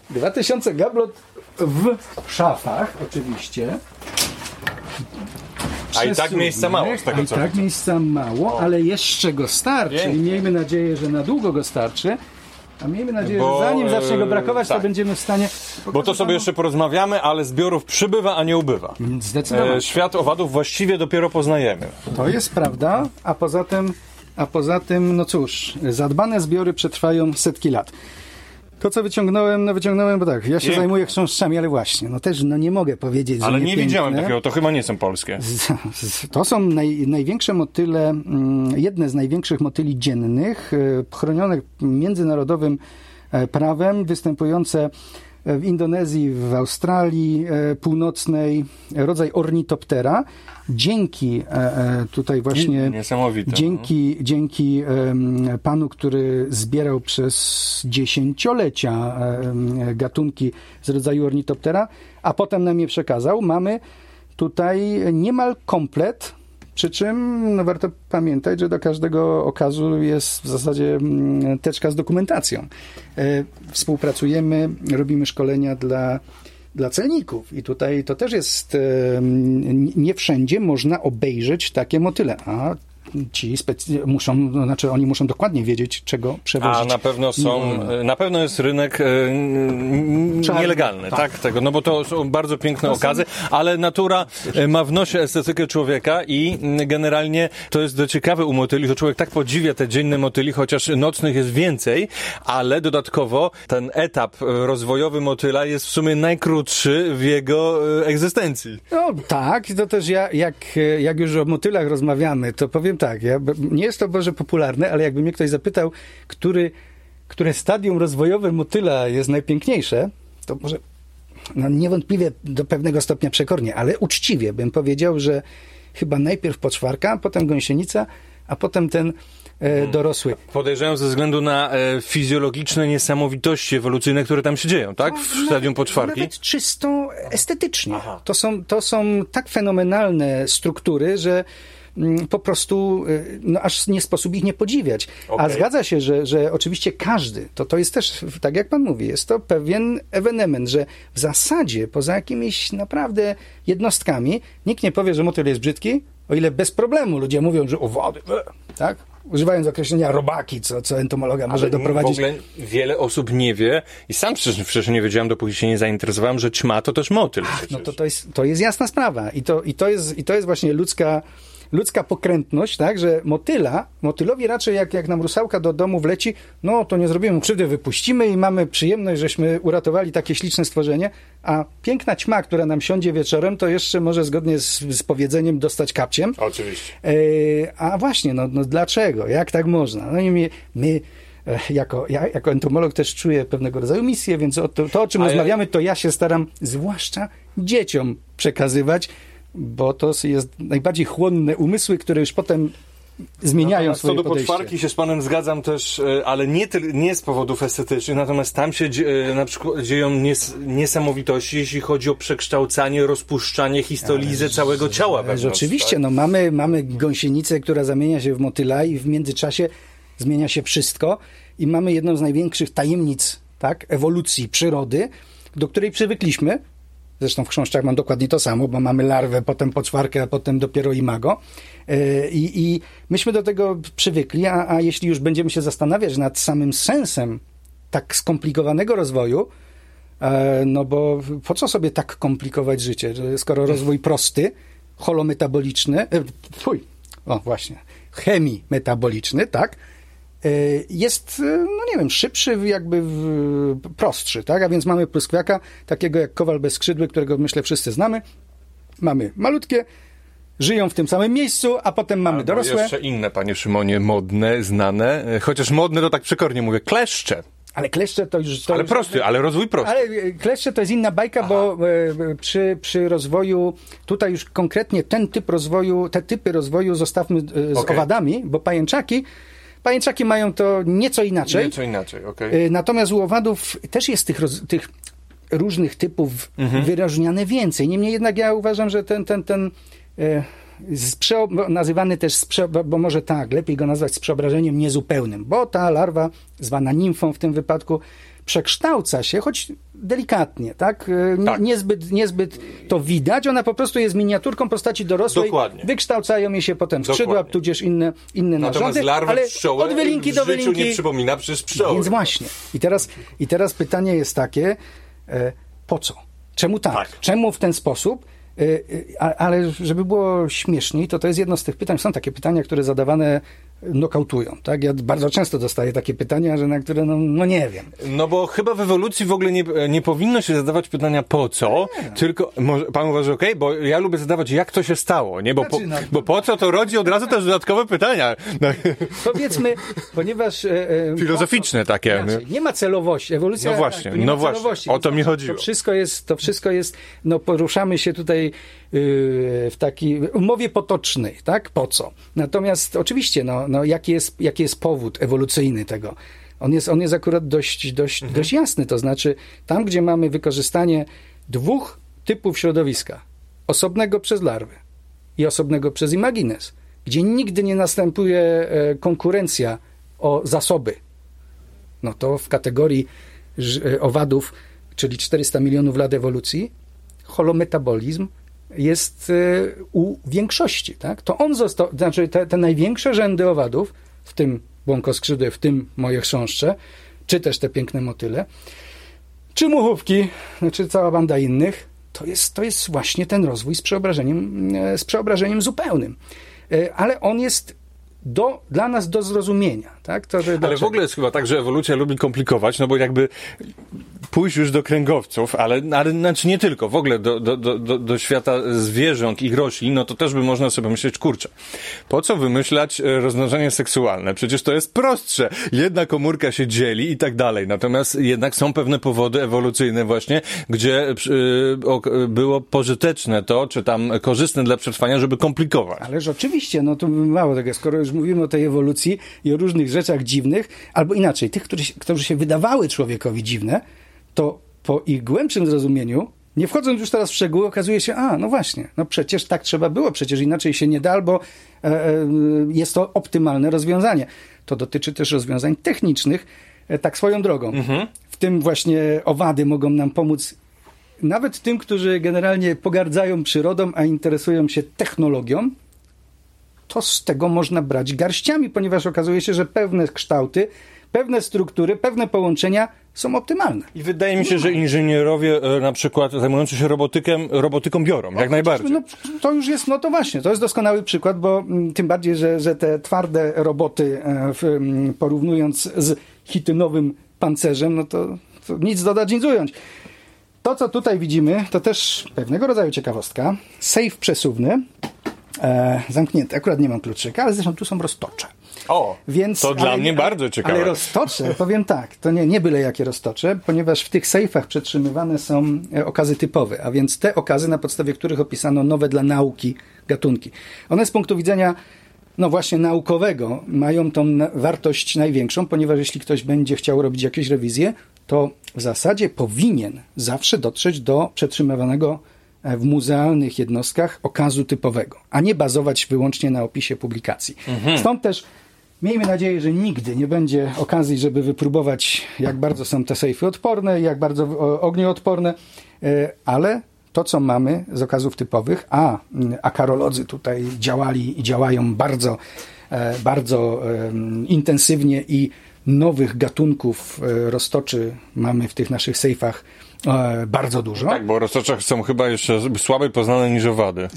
2000 gablot w szafach oczywiście. A i tak miejsca mało z tego A i tak miejsca mało, ale jeszcze go starczy i miejmy nadzieję, że na długo go starczy. A miejmy nadzieję, Bo, że zanim zacznie go brakować, to tak. będziemy w stanie... Bo to sobie jeszcze porozmawiamy, ale zbiorów przybywa, a nie ubywa. Zdecydowanie. E, świat owadów właściwie dopiero poznajemy. To jest prawda, a poza tym, a poza tym, no cóż, zadbane zbiory przetrwają setki lat. To, co wyciągnąłem, no wyciągnąłem, bo tak, ja się Piękne. zajmuję chrząszczami, ale właśnie, no też, no nie mogę powiedzieć, Ale nie piękne. widziałem takiego, to chyba nie są polskie. To są naj, największe motyle, mm, jedne z największych motyli dziennych, e, chronionych międzynarodowym e, prawem, występujące w Indonezji, w Australii e, Północnej, rodzaj ornitoptera. Dzięki e, e, tutaj właśnie no. Dzięki, dzięki em, panu, który zbierał przez dziesięciolecia gatunki z rodzaju ornitoptera, a potem nam je przekazał, mamy tutaj niemal komplet. Przy czym no, warto pamiętać, że do każdego okazu jest w zasadzie mm, teczka z dokumentacją. E, Współpracujemy, robimy szkolenia dla, dla celników i tutaj to też jest, e, nie wszędzie można obejrzeć takie motyle, a ci specy- muszą, no, znaczy oni muszą dokładnie wiedzieć, czego przewozić. A na pewno są, wolno. na pewno jest rynek e, Czarny, nielegalny, tak. tak. tego, no bo to są bardzo piękne okazy, ale natura e, ma w nosie estetykę człowieka i mm, generalnie to jest do ciekawe u motyli, że człowiek tak podziwia te dzienne motyli, chociaż nocnych jest więcej, ale dodatkowo ten etap e, rozwojowy motyla jest w sumie najkrótszy w jego e, egzystencji. No tak, to też ja, jak, e, jak już o motylach rozmawiamy, to powiem tak, ja, nie jest to może popularne, ale jakby mnie ktoś zapytał, który, które stadium rozwojowe motyla jest najpiękniejsze, to może no niewątpliwie do pewnego stopnia przekornie, ale uczciwie bym powiedział, że chyba najpierw poczwarka, potem gąsienica, a potem ten e, dorosły. Podejrzewam ze względu na e, fizjologiczne niesamowitości ewolucyjne, które tam się dzieją, tak? W stadium poczwarki. Nawet czysto estetycznie. To są, to są tak fenomenalne struktury, że po prostu y, no, aż nie sposób ich nie podziwiać. A Okej. zgadza się, że, że oczywiście każdy, to, to jest też, tak jak pan mówi, jest to pewien ewenement, że w zasadzie poza jakimiś naprawdę jednostkami nikt nie powie, że motyl jest brzydki, o ile bez problemu ludzie mówią, że owady, e, tak? Używając określenia robaki, co, co entomologa może Ale doprowadzić. W ogóle wiele osób nie wie i sam przecież, przecież nie wiedziałem, dopóki się nie zainteresowałem, że ćma to też motyl. Przecież. No to, to, jest, to jest jasna sprawa. I to, i to, jest, i to jest właśnie ludzka, ludzka pokrętność, tak, że motyla, motylowi raczej jak, jak nam rusałka do domu wleci, no to nie zrobimy mu krzywdy, wypuścimy i mamy przyjemność, żeśmy uratowali takie śliczne stworzenie, a piękna ćma, która nam siądzie wieczorem, to jeszcze może zgodnie z, z powiedzeniem dostać kapciem. Oczywiście. E, a właśnie, no, no dlaczego? Jak tak można? No i my, my e, jako, ja jako entomolog też czuję pewnego rodzaju misję, więc o to, to o czym A ja- rozmawiamy, to ja się staram zwłaszcza dzieciom przekazywać, bo to jest najbardziej chłonne umysły, które już potem zmieniają co swoje do podejście. poczwarki się z panem zgadzam też, e, ale nie, nie z powodów estetycznych, natomiast tam się e, na przykład dzieją nies, niesamowitości, jeśli chodzi o przekształcanie, rozpuszczanie, histolizę całego ciała. Ale wewnątrz, Rzeczywiście, tak? no mamy, mamy gąsienicę, która zamienia się w motyla i w międzyczasie zmienia się wszystko i mamy jedną z największych tajemnic tak, ewolucji przyrody, do której przywykliśmy. Zresztą w chrząszczach mam dokładnie to samo, bo mamy larwę, potem poczwarkę, a potem dopiero imago. Yy, I, i myśmy do tego przywykli, a, a jeśli już będziemy się zastanawiać nad samym sensem tak skomplikowanego rozwoju, E, No bo po co sobie tak komplikować życie, skoro rozwój prosty, holometaboliczny, e, fuj, o właśnie, chemii metaboliczny, tak, e, jest, e, no nie wiem, szybszy, jakby prostszy, tak, a więc mamy pluskwiaka, takiego jak kowal bez skrzydły, którego myślę wszyscy znamy, mamy malutkie, żyją w tym samym miejscu, a potem mamy Albo dorosłe, jeszcze inne, panie Szymonie, modne, znane, e, chociaż modne to tak przekornie mówię, kleszcze. ale kleszcze to już... To Ale już, prosty, ale rozwój prosty. Ale e, kleszcze to jest inna bajka, bo e, przy, przy rozwoju, tutaj już konkretnie ten typ rozwoju, te typy rozwoju zostawmy e, z Okej. owadami, bo pajęczaki, pajęczaki mają to nieco inaczej. Nieco inaczej. E, Natomiast u owadów też jest tych, roz, tych różnych typów Mhm. wyróżniane więcej. Niemniej jednak ja uważam, że ten, ten, ten e, nazywany też, z prze, bo, bo może tak, lepiej go nazwać z przeobrażeniem niezupełnym, bo ta larwa, zwana nimfą w tym wypadku, przekształca się, choć delikatnie, tak? Nie- Tak. Niezbyt, niezbyt to widać. Ona po prostu jest miniaturką postaci dorosłej. Dokładnie. Wykształcają jej się potem skrzydła, Dokładnie. tudzież inne, inne narządy. larwę ale pszczoły od wylinki do wylinki. nie przypomina przecież pszczoły. Więc właśnie. I teraz, I teraz pytanie jest takie, e, po co? Czemu tak? Tak. Czemu w ten sposób? E, e, ale żeby było śmieszniej, to to jest jedno z tych pytań. Są takie pytania, które zadawane nokautują. Tak? Ja bardzo często dostaję takie pytania, że na które no, no nie wiem. No bo chyba w ewolucji w ogóle nie, nie powinno się zadawać pytania po co, tylko może, pan uważa, okej, bo ja lubię zadawać jak to się stało, nie? Bo po, Znaczy, no- bo po co to rodzi od razu też dodatkowe pytania. No, Powiedzmy, ponieważ... e, e, filozoficzne takie. Inaczej, nie ma celowości. Ewolucja. No właśnie, tak, nie no właśnie, celowości, o to mi To chodziło. wszystko jest, to wszystko jest, no poruszamy się tutaj yy, w takiej umowie potocznej, tak? Po co? Natomiast oczywiście, no, no jaki, jest, jaki jest powód ewolucyjny tego? On jest, on jest akurat dość, dość, Mhm. dość jasny. To znaczy, tam, gdzie mamy wykorzystanie dwóch typów środowiska, osobnego przez larwy i osobnego przez imagines, gdzie nigdy nie następuje e, konkurencja o zasoby, no to w kategorii e, owadów, czyli 400 milionów lat ewolucji, holometabolizm jest e, u większości. Tak? To on został, znaczy te, te największe rzędy owadów, w tym błąkoskrzydłe, w tym moje chrząszcze, czy też te piękne motyle, czy muchówki, czy cała banda innych, to jest, to jest właśnie ten rozwój z przeobrażeniem, e, z przeobrażeniem zupełnym. E, Ale on jest do, dla nas do zrozumienia. Tak? To, że Ale w ogóle jest chyba tak, że ewolucja lubi komplikować, no bo jakby pójść już do kręgowców, ale, ale znaczy nie tylko, w ogóle do, do, do, do, świata zwierząt i roślin, no to też by można sobie myśleć, kurczę, po co wymyślać e, rozmnożenie seksualne? Przecież to jest prostsze. Jedna komórka się dzieli i tak dalej. Natomiast jednak są pewne powody ewolucyjne właśnie, gdzie y, ok, było pożyteczne to, czy tam korzystne dla przetrwania, żeby komplikować. Ależ oczywiście, no to mało tego, skoro już mówimy o tej ewolucji i o różnych rzeczach dziwnych, albo inaczej, tych, którzy, się- którzy się wydawały człowiekowi dziwne, to po ich głębszym zrozumieniu, nie wchodząc już teraz w szczegóły, okazuje się, a, no właśnie, no przecież tak trzeba było, przecież inaczej się nie da, albo e, e, jest to optymalne rozwiązanie. To dotyczy też rozwiązań technicznych, e, tak swoją drogą. W tym właśnie owady mogą nam pomóc nawet tym, którzy generalnie pogardzają przyrodą, a interesują się technologią, to z tego można brać garściami, ponieważ okazuje się, że pewne kształty, pewne struktury, pewne połączenia są optymalne. I wydaje mi się, że inżynierowie e, na przykład zajmujący się robotykiem, robotyką biorą, jak najbardziej. No, to już jest, no to właśnie, to jest doskonały przykład, bo mm, tym bardziej, że, że te twarde roboty, e, w, mm, porównując z hitynowym pancerzem, no to, to nic dodać, nic ująć. To, co tutaj widzimy, to też pewnego rodzaju ciekawostka. Safe przesuwny, e, zamknięty. Akurat nie mam kluczyka, ale zresztą tu są roztocze. O, Więc, to dla ale- mnie bardzo ciekawe. Ale roztocze, powiem tak, to nie, nie byle jakie roztocze, ponieważ w tych sejfach przetrzymywane są e, okazy typowe, a więc te okazy, na podstawie których opisano nowe dla nauki gatunki. One z punktu widzenia no właśnie naukowego mają tą wartość największą, ponieważ jeśli ktoś będzie chciał robić jakieś rewizje, to w zasadzie powinien zawsze dotrzeć do przetrzymywanego w muzealnych jednostkach okazu typowego, a nie bazować wyłącznie na opisie publikacji. Stąd też miejmy nadzieję, że nigdy nie będzie okazji, żeby wypróbować, jak bardzo są te sejfy odporne, jak bardzo ognioodporne, e, ale to, co mamy z okazów typowych, a, mm, a karolodzy tutaj działali i działają bardzo, e, bardzo intensywnie i nowych gatunków e, roztoczy mamy w tych naszych sejfach e, bardzo dużo. Tak, bo roztocze są chyba jeszcze słabiej poznane niż owady.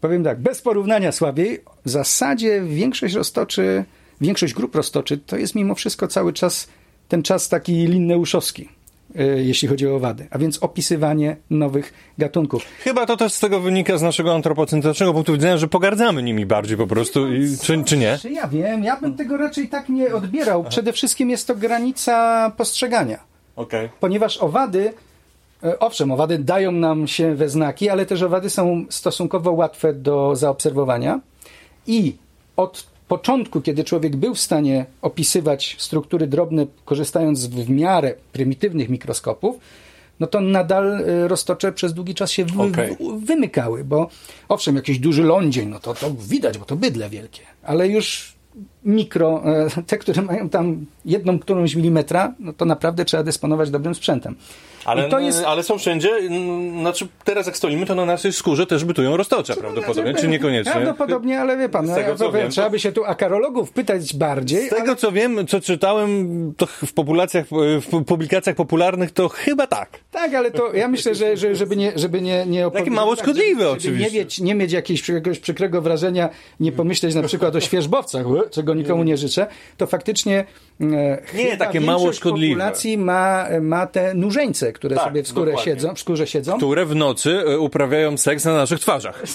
Powiem tak, bez porównania słabiej, w zasadzie większość roztoczy, większość grup roztoczy to jest mimo wszystko cały czas ten czas taki linneuszowski, e, jeśli chodzi o owady, a więc opisywanie nowych gatunków. Chyba to też z tego wynika z naszego antropocentrycznego punktu widzenia, że pogardzamy nimi bardziej po prostu, i, czy, czy nie? Ja wiem, ja bym tego raczej tak nie odbierał. Przede wszystkim jest to granica postrzegania. Okej. ponieważ owady, e, owszem, owady dają nam się we znaki, ale też owady są stosunkowo łatwe do zaobserwowania i od początku, kiedy człowiek był w stanie opisywać struktury drobne, korzystając z w miarę prymitywnych mikroskopów, no to nadal e, roztocze przez długi czas się wy, w- wymykały, bo owszem, jakiś duży lądzień, no to, to widać, bo to bydle wielkie, ale już mikro, e, te, które mają tam jedną którąś milimetra, no to naprawdę trzeba dysponować dobrym sprzętem. Ale, jest ale są wszędzie, znaczy teraz jak stoimy, to na naszej skórze też bytują roztocze prawdopodobnie, czy niekoniecznie? Prawdopodobnie, ale wie pan, Z no, tego, ja co powiem, wiem, trzeba by się tu akarologów pytać bardziej, Z tego ale co wiem, co czytałem to w populacjach, w publikacjach popularnych, to chyba tak. tak, ale to ja myślę, że, że żeby nie, żeby nie, nie opowiadać, mało szkodliwe żeby oczywiście. Nie mieć, nie mieć jakiegoś, jakiegoś przykrego wrażenia, nie pomyśleć na przykład o świeżbowcach, czego nikomu nie życzę, to faktycznie Nie, chyba takie mało szkodliwe. populacji ma, ma te nużeńce, które Tak, sobie w skórze siedzą, w skórze siedzą. Które w nocy e, uprawiają seks na naszych twarzach.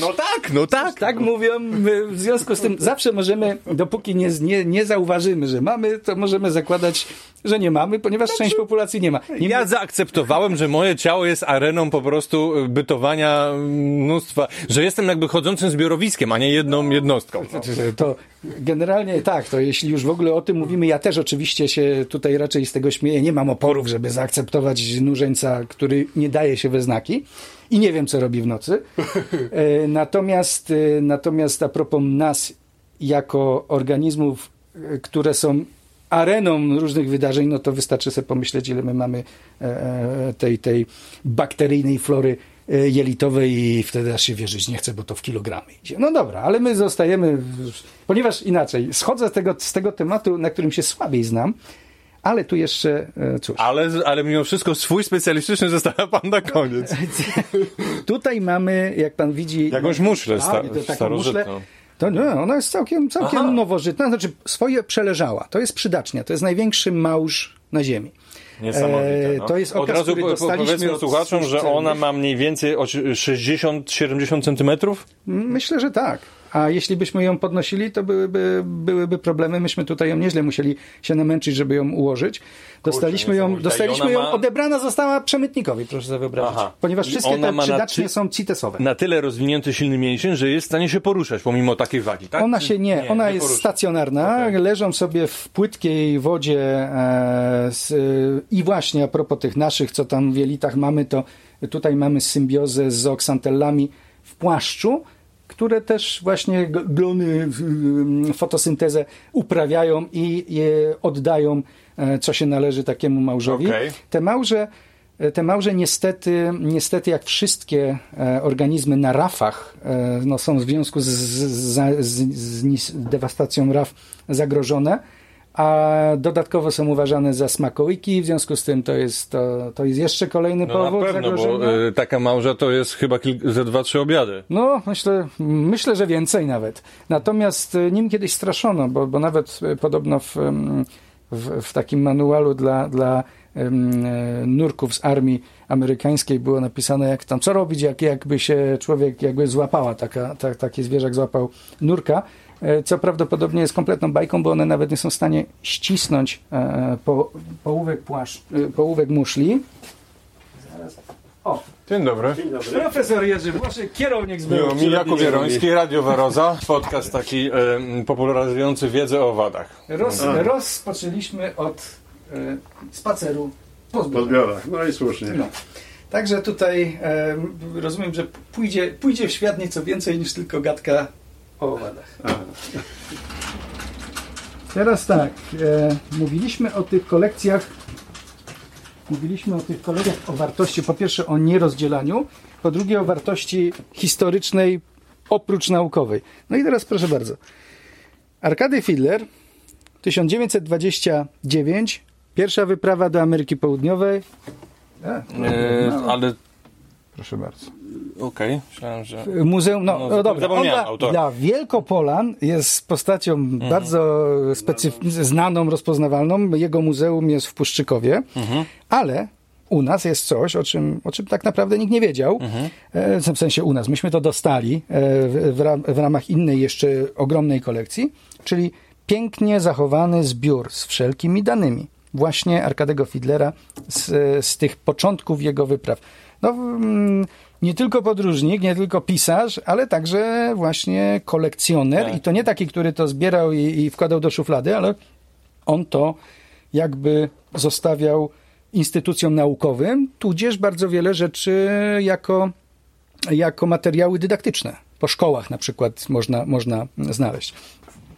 No tak, no tak. Tak mówią, my w związku z tym zawsze możemy, dopóki nie, nie, nie zauważymy, że mamy, to możemy zakładać, że nie mamy, ponieważ część populacji nie ma. Nie Ja zaakceptowałem, że moje ciało jest areną po prostu e, bytowania mnóstwa, że jestem jakby chodzącym zbiorowiskiem, a nie jedną jednostką. Znaczy, To generalnie tak, to jeśli już w ogóle o tym mówimy, ja też oczywiście się tutaj raczej z tego śmieję. Nie mam oporów, żeby zaakceptować nużeńca, który nie daje się we znaki i nie wiem, co robi w nocy. E, Natomiast, e, natomiast a propos nas jako organizmów, e, które są areną różnych wydarzeń, no to wystarczy sobie pomyśleć, ile my mamy tej, tej bakteryjnej flory jelitowej i wtedy aż się wierzyć nie chce, bo to w kilogramy idzie. No dobra, ale my zostajemy, ponieważ inaczej, schodzę z tego, z tego tematu, na którym się słabiej znam, ale tu jeszcze, e, cóż, Ale, ale mimo wszystko swój specjalistyczny zostawia pan na koniec. tutaj mamy, jak pan widzi... Jakąś muszlę Tak, sta- starożytną. muszlę. To nie, ona jest całkiem, całkiem Aha. nowożytna, znaczy swoje przeleżała. To jest przydacznia, to jest największy małż na ziemi. Niesamowite. E, No. to jest Od razu który dostaliśmy powiedzmy od słuchaczom, że ona ma mniej więcej o 60-70 centymetrów. Myślę, że tak. A jeśli byśmy ją podnosili, to byłyby, byłyby problemy. Myśmy tutaj ją nieźle musieli się namęczyć, żeby ją ułożyć. Dostaliśmy ją, niesamowite. I dostaliśmy ją, ma- odebrana została przemytnikowi, proszę sobie wyobrazić. Aha. Ponieważ wszystkie te przydacznie ty- są CITESowe. Na tyle rozwinięty silny mięsień, że jest w stanie się poruszać pomimo takiej wagi, tak? Ona się nie, ona nie jest porusza. stacjonarna, Okej. leżą sobie w płytkiej wodzie e, z, e, i właśnie a propos tych naszych, co tam w jelitach mamy, to tutaj mamy symbiozę z oksantellami w płaszczu, które też właśnie glony fotosyntezę uprawiają i je oddają, e, co się należy takiemu małżowi. Okej. Te małże te małże niestety, niestety jak wszystkie e, organizmy na rafach e, no, są w związku z, z, z, z, dewastacją raf zagrożone, a dodatkowo są uważane za smakołyki, w związku z tym to jest, to, to jest jeszcze kolejny No powód na pewno, zagrożenia. bo y, taka małża to jest chyba kil- ze dwa, trzy obiady. No, myślę, myślę, że więcej nawet. Natomiast e, nim kiedyś straszono, bo, bo nawet e, podobno w, w, w takim manualu dla, dla nurków z armii amerykańskiej było napisane, jak tam, co robić, jak, jakby się człowiek, jakby złapała taka, ta, taki zwierzak złapał nurka, co prawdopodobnie jest kompletną bajką, bo one nawet nie są w stanie ścisnąć e, po, połówek, płaszcz, e, połówek muszli. Zaraz. O, Dzień dobry. profesor Jerzy Włoszek, kierownik z Miło mi, Jakub Jeroński, Radio Waroza, podcast taki e, popularyzujący wiedzę o owadach. Roz, rozpoczęliśmy od e, spaceru po Po zbiorach. zbiorach, no i słusznie. No. Także tutaj e, rozumiem, że pójdzie, pójdzie w świat nieco więcej niż tylko gadka o owadach. Teraz tak, e, mówiliśmy o tych kolekcjach, mówiliśmy o tych kolekcjach o wartości, po pierwsze o nierozdzielaniu, po drugie o wartości historycznej oprócz naukowej. No i teraz proszę bardzo. Arkady Fiedler, 1929, pierwsza wyprawa do Ameryki Południowej. E, E, ale proszę bardzo. Okej, myślałem, że... Muzeum, no, No, dobra, on zapomniałem dla, autora. dla Wielkopolan jest postacią Mhm. bardzo specyf- znaną, rozpoznawalną. Jego muzeum jest w Puszczykowie, Mhm. ale u nas jest coś, o czym, o czym tak naprawdę nikt nie wiedział. Mhm. E, w sensie u nas. Myśmy to dostali e, w, w, ram- w ramach innej jeszcze ogromnej kolekcji, czyli pięknie zachowany zbiór z wszelkimi danymi. Właśnie Arkadego Fiedlera z, z tych początków jego wypraw. No, mm, nie tylko podróżnik, nie tylko pisarz, ale także właśnie kolekcjoner. Tak. I to nie taki, który to zbierał i, i wkładał do szuflady, ale on to jakby zostawiał instytucjom naukowym, tudzież bardzo wiele rzeczy jako, jako materiały dydaktyczne. Po szkołach na przykład można, można znaleźć.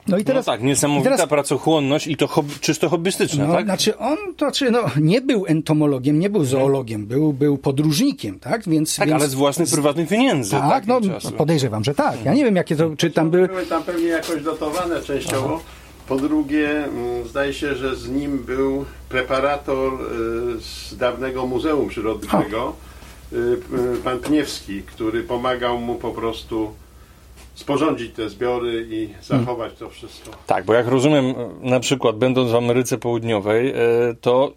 No i teraz... no tak, niesamowita i teraz, pracochłonność i to hobby, czysto hobbystyczna, no, tak? Znaczy on to, czy, no, nie był entomologiem, nie był zoologiem, był, był podróżnikiem, tak? Więc, tak, więc, ale z własnych prywatnych pieniędzy. Tak, no czasu. podejrzewam, że tak. Ja nie wiem, jakie to, czy tam były... Były tam pewnie jakoś dotowane częściowo. Po drugie, mm, zdaje się, że z nim był preparator y, z dawnego Muzeum Przyrodniczego, y, y, pan Pniewski, który pomagał mu po prostu sporządzić te zbiory i zachować to wszystko. Tak, bo jak rozumiem, na przykład będąc w Ameryce Południowej, e, to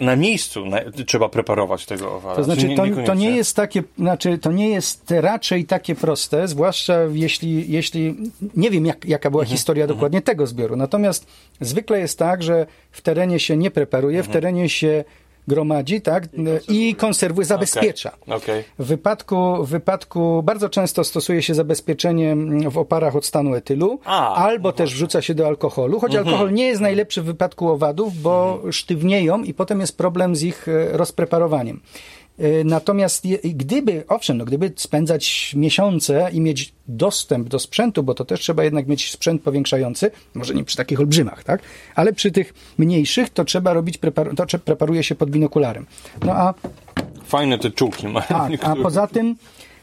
na miejscu na, trzeba preparować tego owala. To znaczy, Czy nie- to, to nie jest takie, znaczy, to nie jest raczej takie proste, zwłaszcza jeśli, jeśli nie wiem, jak, jaka była historia dokładnie tego zbioru. Natomiast zwykle jest tak, że w terenie się nie preparuje, w terenie się gromadzi, tak, i konserwuje, zabezpiecza. Okej. W wypadku, w wypadku bardzo często stosuje się zabezpieczenie mm, w oparach od stanu etylu, A, albo też wrzuca się do alkoholu, choć alkohol nie jest najlepszy w wypadku owadów, bo sztywnieją i potem jest problem z ich e, rozpreparowaniem. E, Natomiast gdyby, owszem, no, gdyby spędzać miesiące i mieć dostęp do sprzętu, bo to też trzeba jednak mieć sprzęt powiększający, może nie przy takich olbrzymach, tak? Ale przy tych mniejszych to trzeba robić, to preparuje się pod binokularem. No a Fajne te czułki mają. tak, a niektóre. poza tym,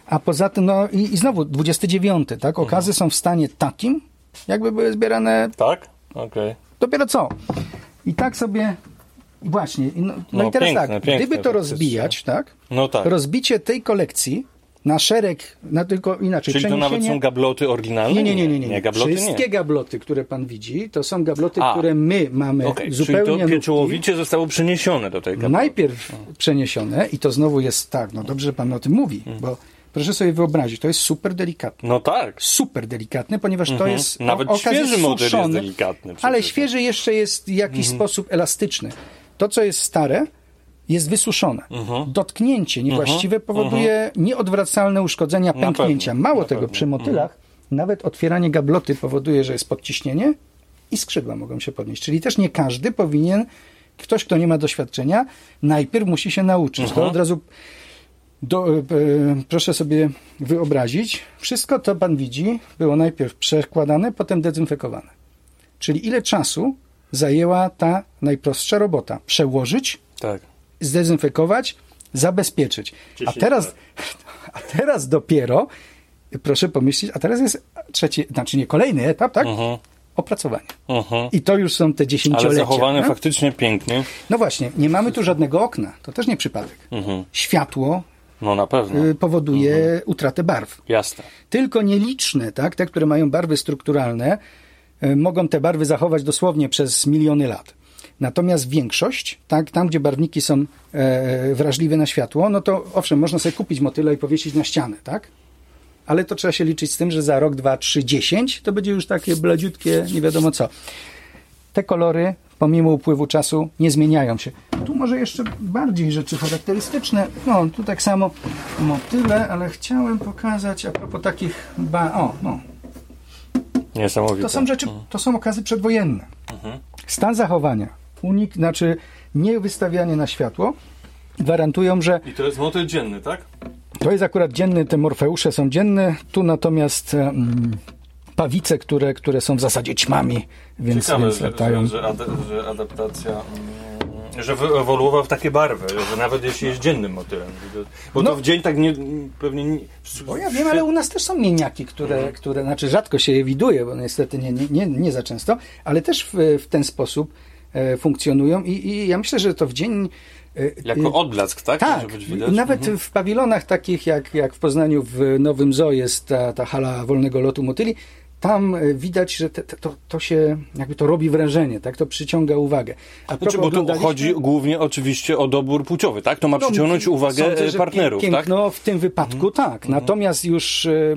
a poza tym, no i, i znowu 29, tak? Okazy są w stanie takim, jakby były zbierane Tak? Okej. dopiero co. I tak sobie właśnie. No, no, No, i teraz piękne, tak, piękne gdyby to rozbijać, tak? No tak. Rozbicie tej kolekcji na szereg, na tylko inaczej. Czyli to nawet są gabloty oryginalne? nie, nie, nie, nie, nie. nie gabloty Wszystkie nie. gabloty, które pan widzi, to są gabloty, A. które my mamy Okej, zupełnie czyli to nówki. pieczołowicie zostało przeniesione do tej gabloty. Najpierw przeniesione i to znowu jest tak, no dobrze, że pan o tym mówi, Mhm. bo proszę sobie wyobrazić, to jest super delikatne. No tak. Super delikatne, ponieważ to jest Nawet o- świeży model jest delikatny przecież. Ale świeży jeszcze jest w jakiś Mhm. sposób elastyczny. To, co jest stare, jest wysuszone. Mhm. Dotknięcie niewłaściwe powoduje nieodwracalne uszkodzenia, pęknięcia. Mało na tego, pewno. przy motylach nawet otwieranie gabloty powoduje, że jest podciśnienie i skrzydła mogą się podnieść. Czyli też nie każdy powinien, ktoś, kto nie ma doświadczenia, najpierw musi się nauczyć. Mhm. To od razu do, e, e, proszę sobie wyobrazić, wszystko to pan widzi było najpierw przekładane, potem dezynfekowane. Czyli ile czasu zajęła ta najprostsza robota? Przełożyć, Tak. zdezynfekować, zabezpieczyć. A teraz, a teraz dopiero, proszę pomyśleć, a teraz jest trzeci, znaczy nie kolejny etap, tak? Opracowanie. Mhm. I to już są te Ale dziesięciolecia. zachowane no? faktycznie pięknie. no właśnie, nie mamy tu żadnego okna. To też nie przypadek. Mhm. Światło No na pewno. y, powoduje utratę barw. Jasne. Tylko nieliczne, tak, te, które mają barwy strukturalne, mogą te barwy zachować dosłownie przez miliony lat. Natomiast większość, tak, tam gdzie barwniki są e, wrażliwe na światło, no to owszem, można sobie kupić motyla i powiesić na ścianę, tak? Ale to trzeba się liczyć z tym, że za rok, dwa, trzy, dziesięć to będzie już takie bladziutkie, nie wiadomo co. Te kolory, pomimo upływu czasu, nie zmieniają się. Tu może jeszcze bardziej rzeczy charakterystyczne. No, tu tak samo motyle, ale chciałem pokazać a propos takich... Ba- o, no, Niesamowite. to są rzeczy, to są okazy przedwojenne. Stan zachowania, unik, znaczy nie wystawianie na światło, gwarantują, że I to jest motyl dzienny, tak? to jest akurat dzienny, te morfeusze są dzienne, tu natomiast mm, pawice, które, które są w zasadzie ćmami, więc, Ciekawe, więc że, latają. że, że, że adaptacja, mm, że wyewoluował w takie barwy, że nawet jeśli jest dziennym motylem. Bo No. to w dzień tak nie, pewnie nie... Bo ja wiem, ale u nas też są mieniaki, które, które znaczy rzadko się je widuje, bo niestety nie, nie, nie, nie za często, ale też w, w ten sposób e, funkcjonują i, i ja myślę, że to w dzień... e, Jako e, odblask, tak? Tak, Może być widać? nawet Mhm. w pawilonach takich jak, jak w Poznaniu w Nowym Zoo jest ta, ta hala wolnego lotu motyli, tam e, widać, że te, te, to, to się, jakby to robi wrażenie, tak? To przyciąga uwagę. A Znaczy, bo tu chodzi głównie oczywiście o dobór płciowy, tak? To ma no, przyciągnąć uwagę sądzę, e, partnerów, tak? Mhm. piękno w tym wypadku tak. Natomiast już e,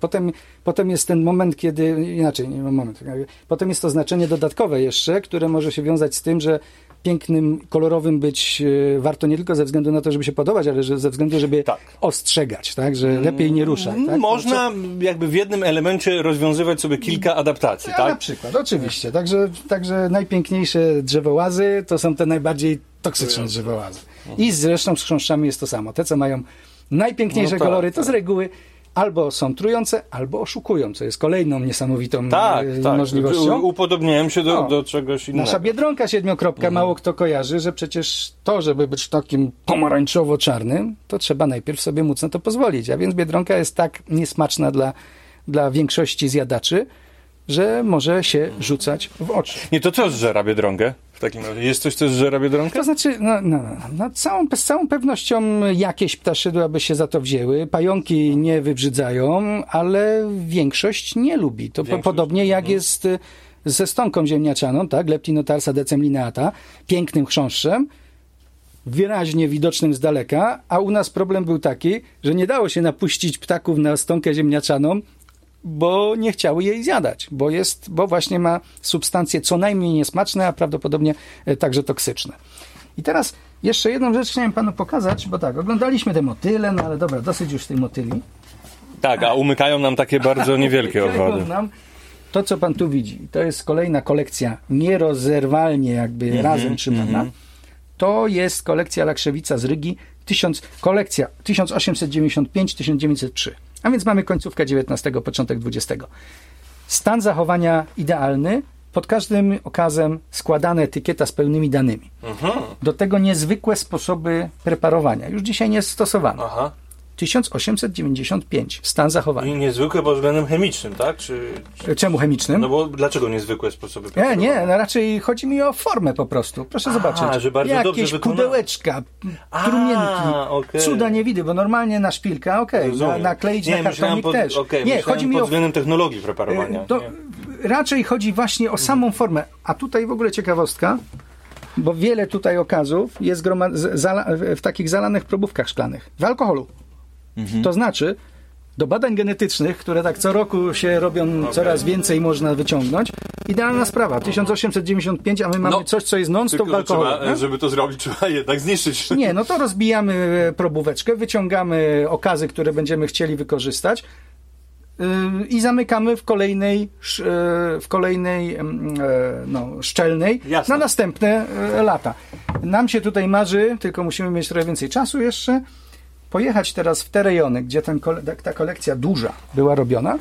potem, potem jest ten moment, kiedy inaczej, nie moment. Potem jest to znaczenie dodatkowe jeszcze, które może się wiązać z tym, że pięknym, kolorowym być e, warto nie tylko ze względu na to, żeby się podobać, ale że ze względu, żeby Tak. ostrzegać, tak, że lepiej nie ruszać. Tak? Mm, Można jakby w jednym elemencie rozwiązywać sobie kilka adaptacji, Ja Na tak? przykład, oczywiście. Także, także najpiękniejsze drzewołazy to są te najbardziej toksyczne drzewołazy. I zresztą z chrząszczami jest to samo. Te, co mają najpiękniejsze No tak, kolory, to z tak. reguły albo są trujące, albo oszukują, co jest kolejną niesamowitą Tak, e, tak. możliwością. Upodobniałem się do, No. do czegoś innego. Nasza biedronka siedmiokropka, mało kto kojarzy, że przecież to, żeby być takim pomarańczowo-czarnym, to trzeba najpierw sobie móc na to pozwolić. A więc biedronka jest tak niesmaczna dla, dla większości zjadaczy, że może się rzucać w oczy. Nie, to co zżera Biedronkę? W takim razie. Jest coś, co zżera Biedronkę? To znaczy, no, no, no, no, całą, z całą pewnością jakieś ptaszydła by się za to wzięły. Pająki nie wybrzydzają, ale większość nie lubi. To po, podobnie jak jest y, ze stonką ziemniaczaną, tak? Leptinotarsa decemlineata, pięknym chrząszczem, wyraźnie widocznym z daleka, a u nas problem był taki, że nie dało się napuścić ptaków na stonkę ziemniaczaną, bo nie chciały jej zjadać, bo, jest, bo właśnie ma substancje co najmniej niesmaczne, a prawdopodobnie e, także toksyczne. I teraz jeszcze jedną rzecz chciałem panu pokazać, bo tak, oglądaliśmy te motyle, no ale dobra, dosyć już tej motyli. Tak, a umykają nam takie bardzo niewielkie owady. To, co pan tu widzi, to jest kolejna kolekcja nierozerwalnie jakby Mhm, razem trzymana. To jest kolekcja Lakrzewica z Rygi, 1000, kolekcja 1895-1903. A więc mamy końcówkę XIX, początek XX. Stan zachowania idealny, pod każdym okazem składana etykieta z pełnymi danymi. Mhm. Do tego niezwykłe sposoby preparowania, już dzisiaj nie stosowane. Aha. 1895, stan zachowania. I niezwykłe pod względem chemicznym, tak? Czy, czy... Czemu chemicznym? No bo dlaczego niezwykłe sposoby Nie, preparowania? nie, no raczej chodzi mi o formę po prostu. Proszę zobaczyć. że bardzo dobrze Jakieś wykonane. pudełeczka, trumienki, okej. cuda nie widzę, bo normalnie na szpilkę, okej, na, Rozumiem. nakleić nie, na kartonik pod, też. okej, nie, chodzi mi pod o... względem technologii preparowania. e, To nie. raczej chodzi właśnie o samą formę. A tutaj w ogóle ciekawostka, bo wiele tutaj okazów jest groma- z- zala- w takich zalanych probówkach szklanych. W alkoholu. Mhm. To znaczy, do badań genetycznych, które tak co roku się robią, coraz więcej można wyciągnąć. Idealna sprawa. 1895, a my mamy No, coś, co jest non-stop nie? żeby to zrobić, trzeba jednak zniszczyć. Nie, no to rozbijamy e, probóweczkę, wyciągamy okazy, które będziemy chcieli wykorzystać yy, i zamykamy w kolejnej, sz- e, w kolejnej e, no, szczelnej Jasne. na następne lata. Nam się tutaj marzy, tylko musimy mieć trochę więcej czasu jeszcze, pojechać teraz w te rejony, gdzie ten, ta- kolekcja duża była robiona,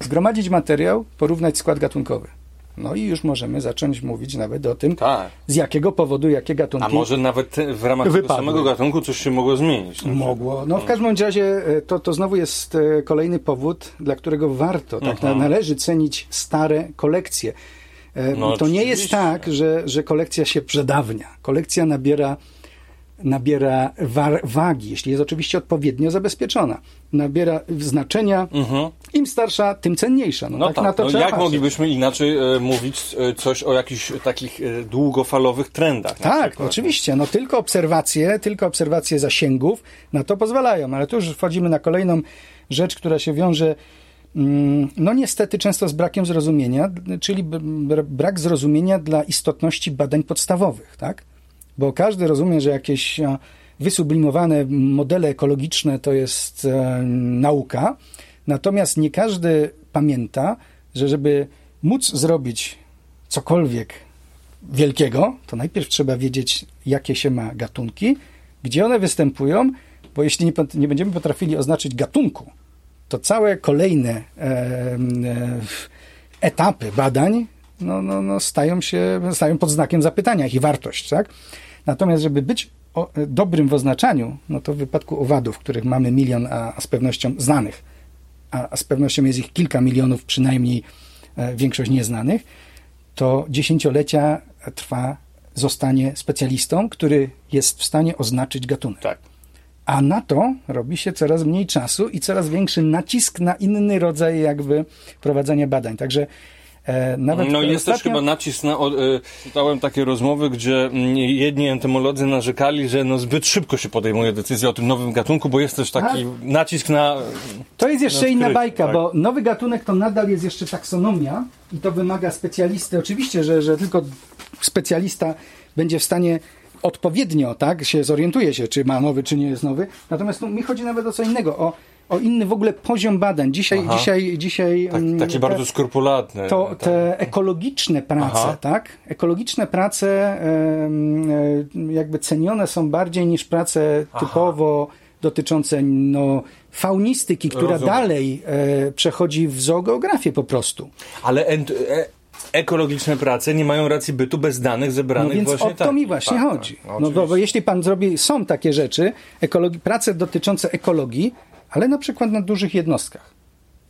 zgromadzić materiał, porównać skład gatunkowy. No i już możemy zacząć mówić nawet o tym, Tak. z jakiego powodu, jakie A gatunki może nawet w ramach tego Wypadły. samego gatunku coś się mogło zmienić. No, Mogło. No w każdym bądź razie e, to, to znowu jest e, kolejny powód, dla którego warto, tak Mhm. na, należy cenić stare kolekcje. E, No, to nie jest tak, że, że kolekcja się przedawnia. Kolekcja nabiera, nabiera wagi, jeśli jest oczywiście odpowiednio zabezpieczona. Nabiera znaczenia. Im starsza, tym cenniejsza. No, Mhm. No tak, tak, na to no trzeba jak patrzeć. moglibyśmy inaczej e, mówić e, coś o jakichś takich e, długofalowych trendach? Tak, oczywiście. No tylko obserwacje, tylko obserwacje zasięgów na to pozwalają, ale tu już wchodzimy na kolejną rzecz, która się wiąże mm, no niestety często z brakiem zrozumienia, czyli brak zrozumienia dla istotności badań podstawowych, tak? Bo każdy rozumie, że jakieś wysublimowane modele ekologiczne to jest e, nauka, natomiast nie każdy pamięta, że żeby móc zrobić cokolwiek wielkiego, to najpierw trzeba wiedzieć, jakie się ma gatunki, gdzie one występują, bo jeśli nie, nie będziemy potrafili oznaczyć gatunku, to całe kolejne e, e, etapy badań no, no, no stają się stają pod znakiem zapytania ich wartość, tak? Natomiast, żeby być o, e, dobrym w oznaczaniu, no to w wypadku owadów, których mamy milion, a, a z pewnością znanych, a, a z pewnością jest ich kilka milionów, przynajmniej e, większość nieznanych, to dziesięciolecia trwa zostanie specjalistą, który jest w stanie oznaczyć gatunek. Tak. A na to robi się coraz mniej czasu i coraz większy nacisk na inny rodzaj jakby prowadzenia badań. Także nawet No jest też ostatnio- chyba nacisk na... O, e, czytałem takie rozmowy, gdzie mm, jedni entymolodzy narzekali, że no zbyt szybko się podejmuje decyzja o tym nowym gatunku, bo jest też taki nacisk na... To jest jeszcze na inna bajka, tak. bo nowy gatunek to nadal jest jeszcze taksonomia i to wymaga specjalisty. Oczywiście, że, że tylko specjalista będzie w stanie odpowiednio, tak, się zorientuje się, czy ma nowy, czy nie jest nowy. Natomiast tu mi chodzi nawet o co innego, o, o inny w ogóle poziom badań. Dzisiaj, Aha. dzisiaj, dzisiaj Tak, mm, takie te- bardzo skrupulatne. to tak. te ekologiczne prace, Aha. tak? Ekologiczne prace e, jakby cenione są bardziej niż prace typowo dotyczące no, faunistyki, która Rozumiem. dalej e, przechodzi w zoogeografię po prostu. Ale ent, e, ekologiczne prace nie mają racji bytu bez danych zebranych No więc właśnie o to tak. mi właśnie Tak, chodzi. tak, no bo, jeśli pan zrobi, są takie rzeczy, ekologi- prace dotyczące ekologii, ale na przykład na dużych jednostkach,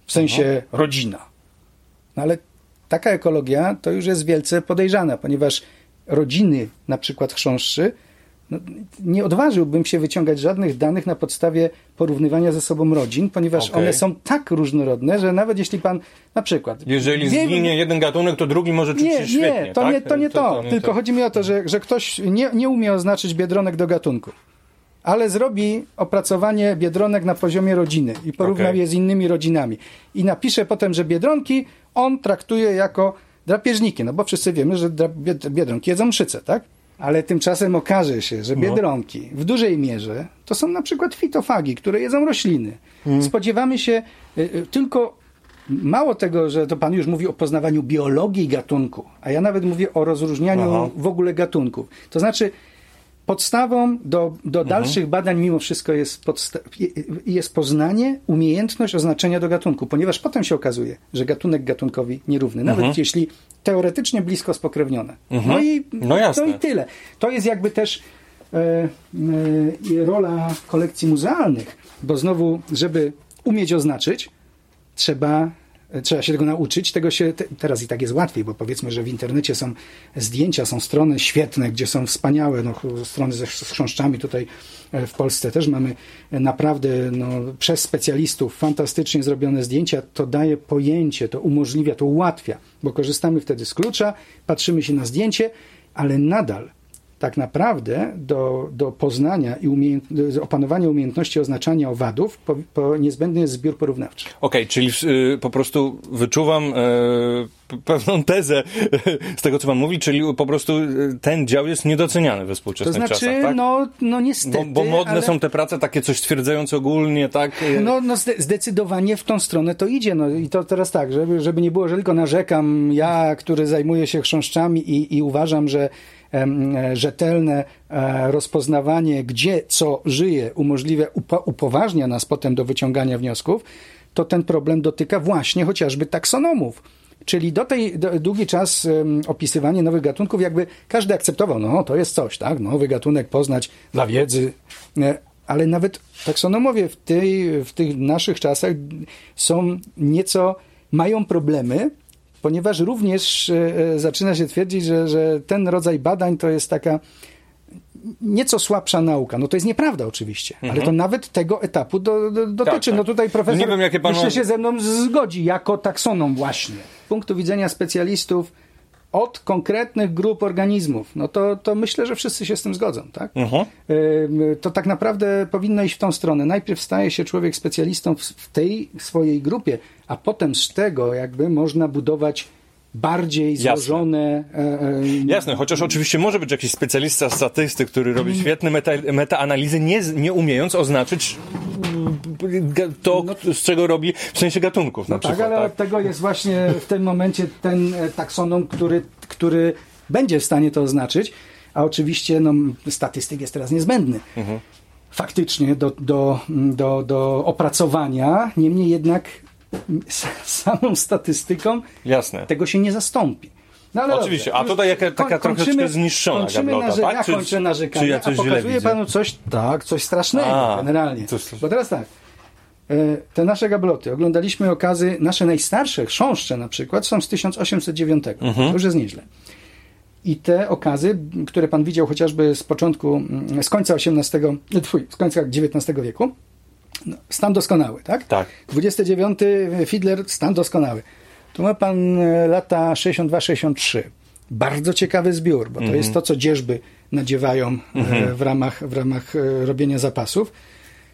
w sensie rodzina. No ale taka ekologia to już jest wielce podejrzana, ponieważ rodziny, na przykład chrząszczy, no, nie odważyłbym się wyciągać żadnych danych na podstawie porównywania ze sobą rodzin, ponieważ Okej. one są tak różnorodne, że nawet jeśli pan na przykład... Jeżeli wie- zginie jeden gatunek, to drugi może czuć nie, się świetnie, nie, to, tak? nie, to nie to. nie Tylko to. chodzi mi o to, że, że ktoś nie, nie umie oznaczyć biedronek do gatunku, ale zrobi opracowanie biedronek na poziomie rodziny i porówna Okej. je z innymi rodzinami. I napisze potem, że biedronki on traktuje jako drapieżniki, no bo wszyscy wiemy, że biedronki jedzą mszyce, tak? Ale tymczasem okaże się, że biedronki w dużej mierze to są na przykład fitofagi, które jedzą rośliny. Spodziewamy się y, y, tylko Mało tego, że to pan już mówi o poznawaniu biologii gatunku, a ja nawet mówię o rozróżnianiu Aha. w ogóle gatunków. To znaczy, podstawą do, do dalszych badań mimo wszystko jest, jest poznanie, umiejętność oznaczenia do gatunku, ponieważ potem się okazuje, że gatunek gatunkowi nierówny, nawet jeśli teoretycznie blisko spokrewnione. No i No jasne. to i tyle. To jest jakby też e, e, rola kolekcji muzealnych, bo znowu, żeby umieć oznaczyć, trzeba, trzeba się tego nauczyć. Tego się te, teraz i tak jest łatwiej, bo powiedzmy, że w internecie są zdjęcia, są strony świetne, gdzie są wspaniałe no, strony ze chrząszczami. Tutaj e, w Polsce też mamy e, naprawdę no, przez specjalistów fantastycznie zrobione zdjęcia. To daje pojęcie, to umożliwia, to ułatwia, bo korzystamy wtedy z klucza, patrzymy się na zdjęcie, ale nadal tak naprawdę do, do poznania i umiejęt, do opanowania umiejętności oznaczania owadów po, po niezbędny jest zbiór porównawczy. Okej, czyli y, po prostu wyczuwam p- pewną tezę z tego, co pan mówi, czyli po prostu y, ten dział jest niedoceniany we To współczesnych znaczy, czasach, tak? no, no niestety. bo, bo modne ale... są te prace takie coś stwierdzające ogólnie, tak? Y, No, no zde- zdecydowanie w tą stronę to idzie. No i to teraz tak, żeby, żeby nie było, że tylko narzekam ja, który zajmuję się chrząszczami i, i uważam, że e, rzetelne e, rozpoznawanie, gdzie co żyje, umożliwia, upo, upoważnia nas potem do wyciągania wniosków, to ten problem dotyka właśnie chociażby taksonomów. Czyli do tej do, długi czas em, opisywanie nowych gatunków, jakby każdy akceptował, no to jest coś, tak? Nowy gatunek poznać dla wiedzy. E, ale nawet taksonomowie w, tej, w tych naszych czasach są nieco, mają problemy, ponieważ również e, e, zaczyna się twierdzić, że, że ten rodzaj badań to jest taka nieco słabsza nauka. No to jest nieprawda oczywiście, ale to nawet tego etapu do, do, dotyczy. Mhm. tak. No tutaj profesor Nie wiem, jakie pan myślę ma- się ze mną zgodzi, jako taksonom właśnie. Z punktu widzenia specjalistów od konkretnych grup organizmów, no to, to myślę, że wszyscy się z tym zgodzą, tak? Mhm. To tak naprawdę powinno iść w tą stronę. Najpierw staje się człowiek specjalistą w tej swojej grupie, a potem z tego jakby można budować bardziej Jasne. złożone. e, e, Jasne, chociaż oczywiście może być jakiś specjalista statystyk, który robi Mm. świetne meta, metaanalizy, nie, nie umiejąc oznaczyć mm, to, z czego robi w sensie gatunków na No tak, przykład. ale tak? od tego jest właśnie w tym momencie ten e, taksonom, który, który będzie w stanie to oznaczyć, a oczywiście no, statystyk jest teraz niezbędny. Mhm. Faktycznie do, do, do, do opracowania, niemniej jednak samą statystyką Jasne. tego się nie zastąpi. No, Oczywiście, dobrze, a tutaj jaka- taka koń- troszeczkę zniszczona gablota, narze- tak? Ja Czy- kończę narzekanie, czy ja coś a pokazuję panu coś, tak, coś strasznego A, generalnie. coś strasznego. Bo teraz tak, e, te nasze gabloty, oglądaliśmy okazy, nasze najstarsze chrząszcze na przykład są z 1809, Mhm. to już jest nieźle. I te okazy, które pan widział chociażby z początku, mm, z końca XVIII, twój, z końca XIX wieku, stan doskonały, tak? Tak. 29 Fiedler, stan doskonały. Tu ma pan e, lata 62-63. Bardzo ciekawy zbiór, bo to Mhm. jest to, co dzierżby nadziewają e, w ramach, w ramach e, robienia zapasów.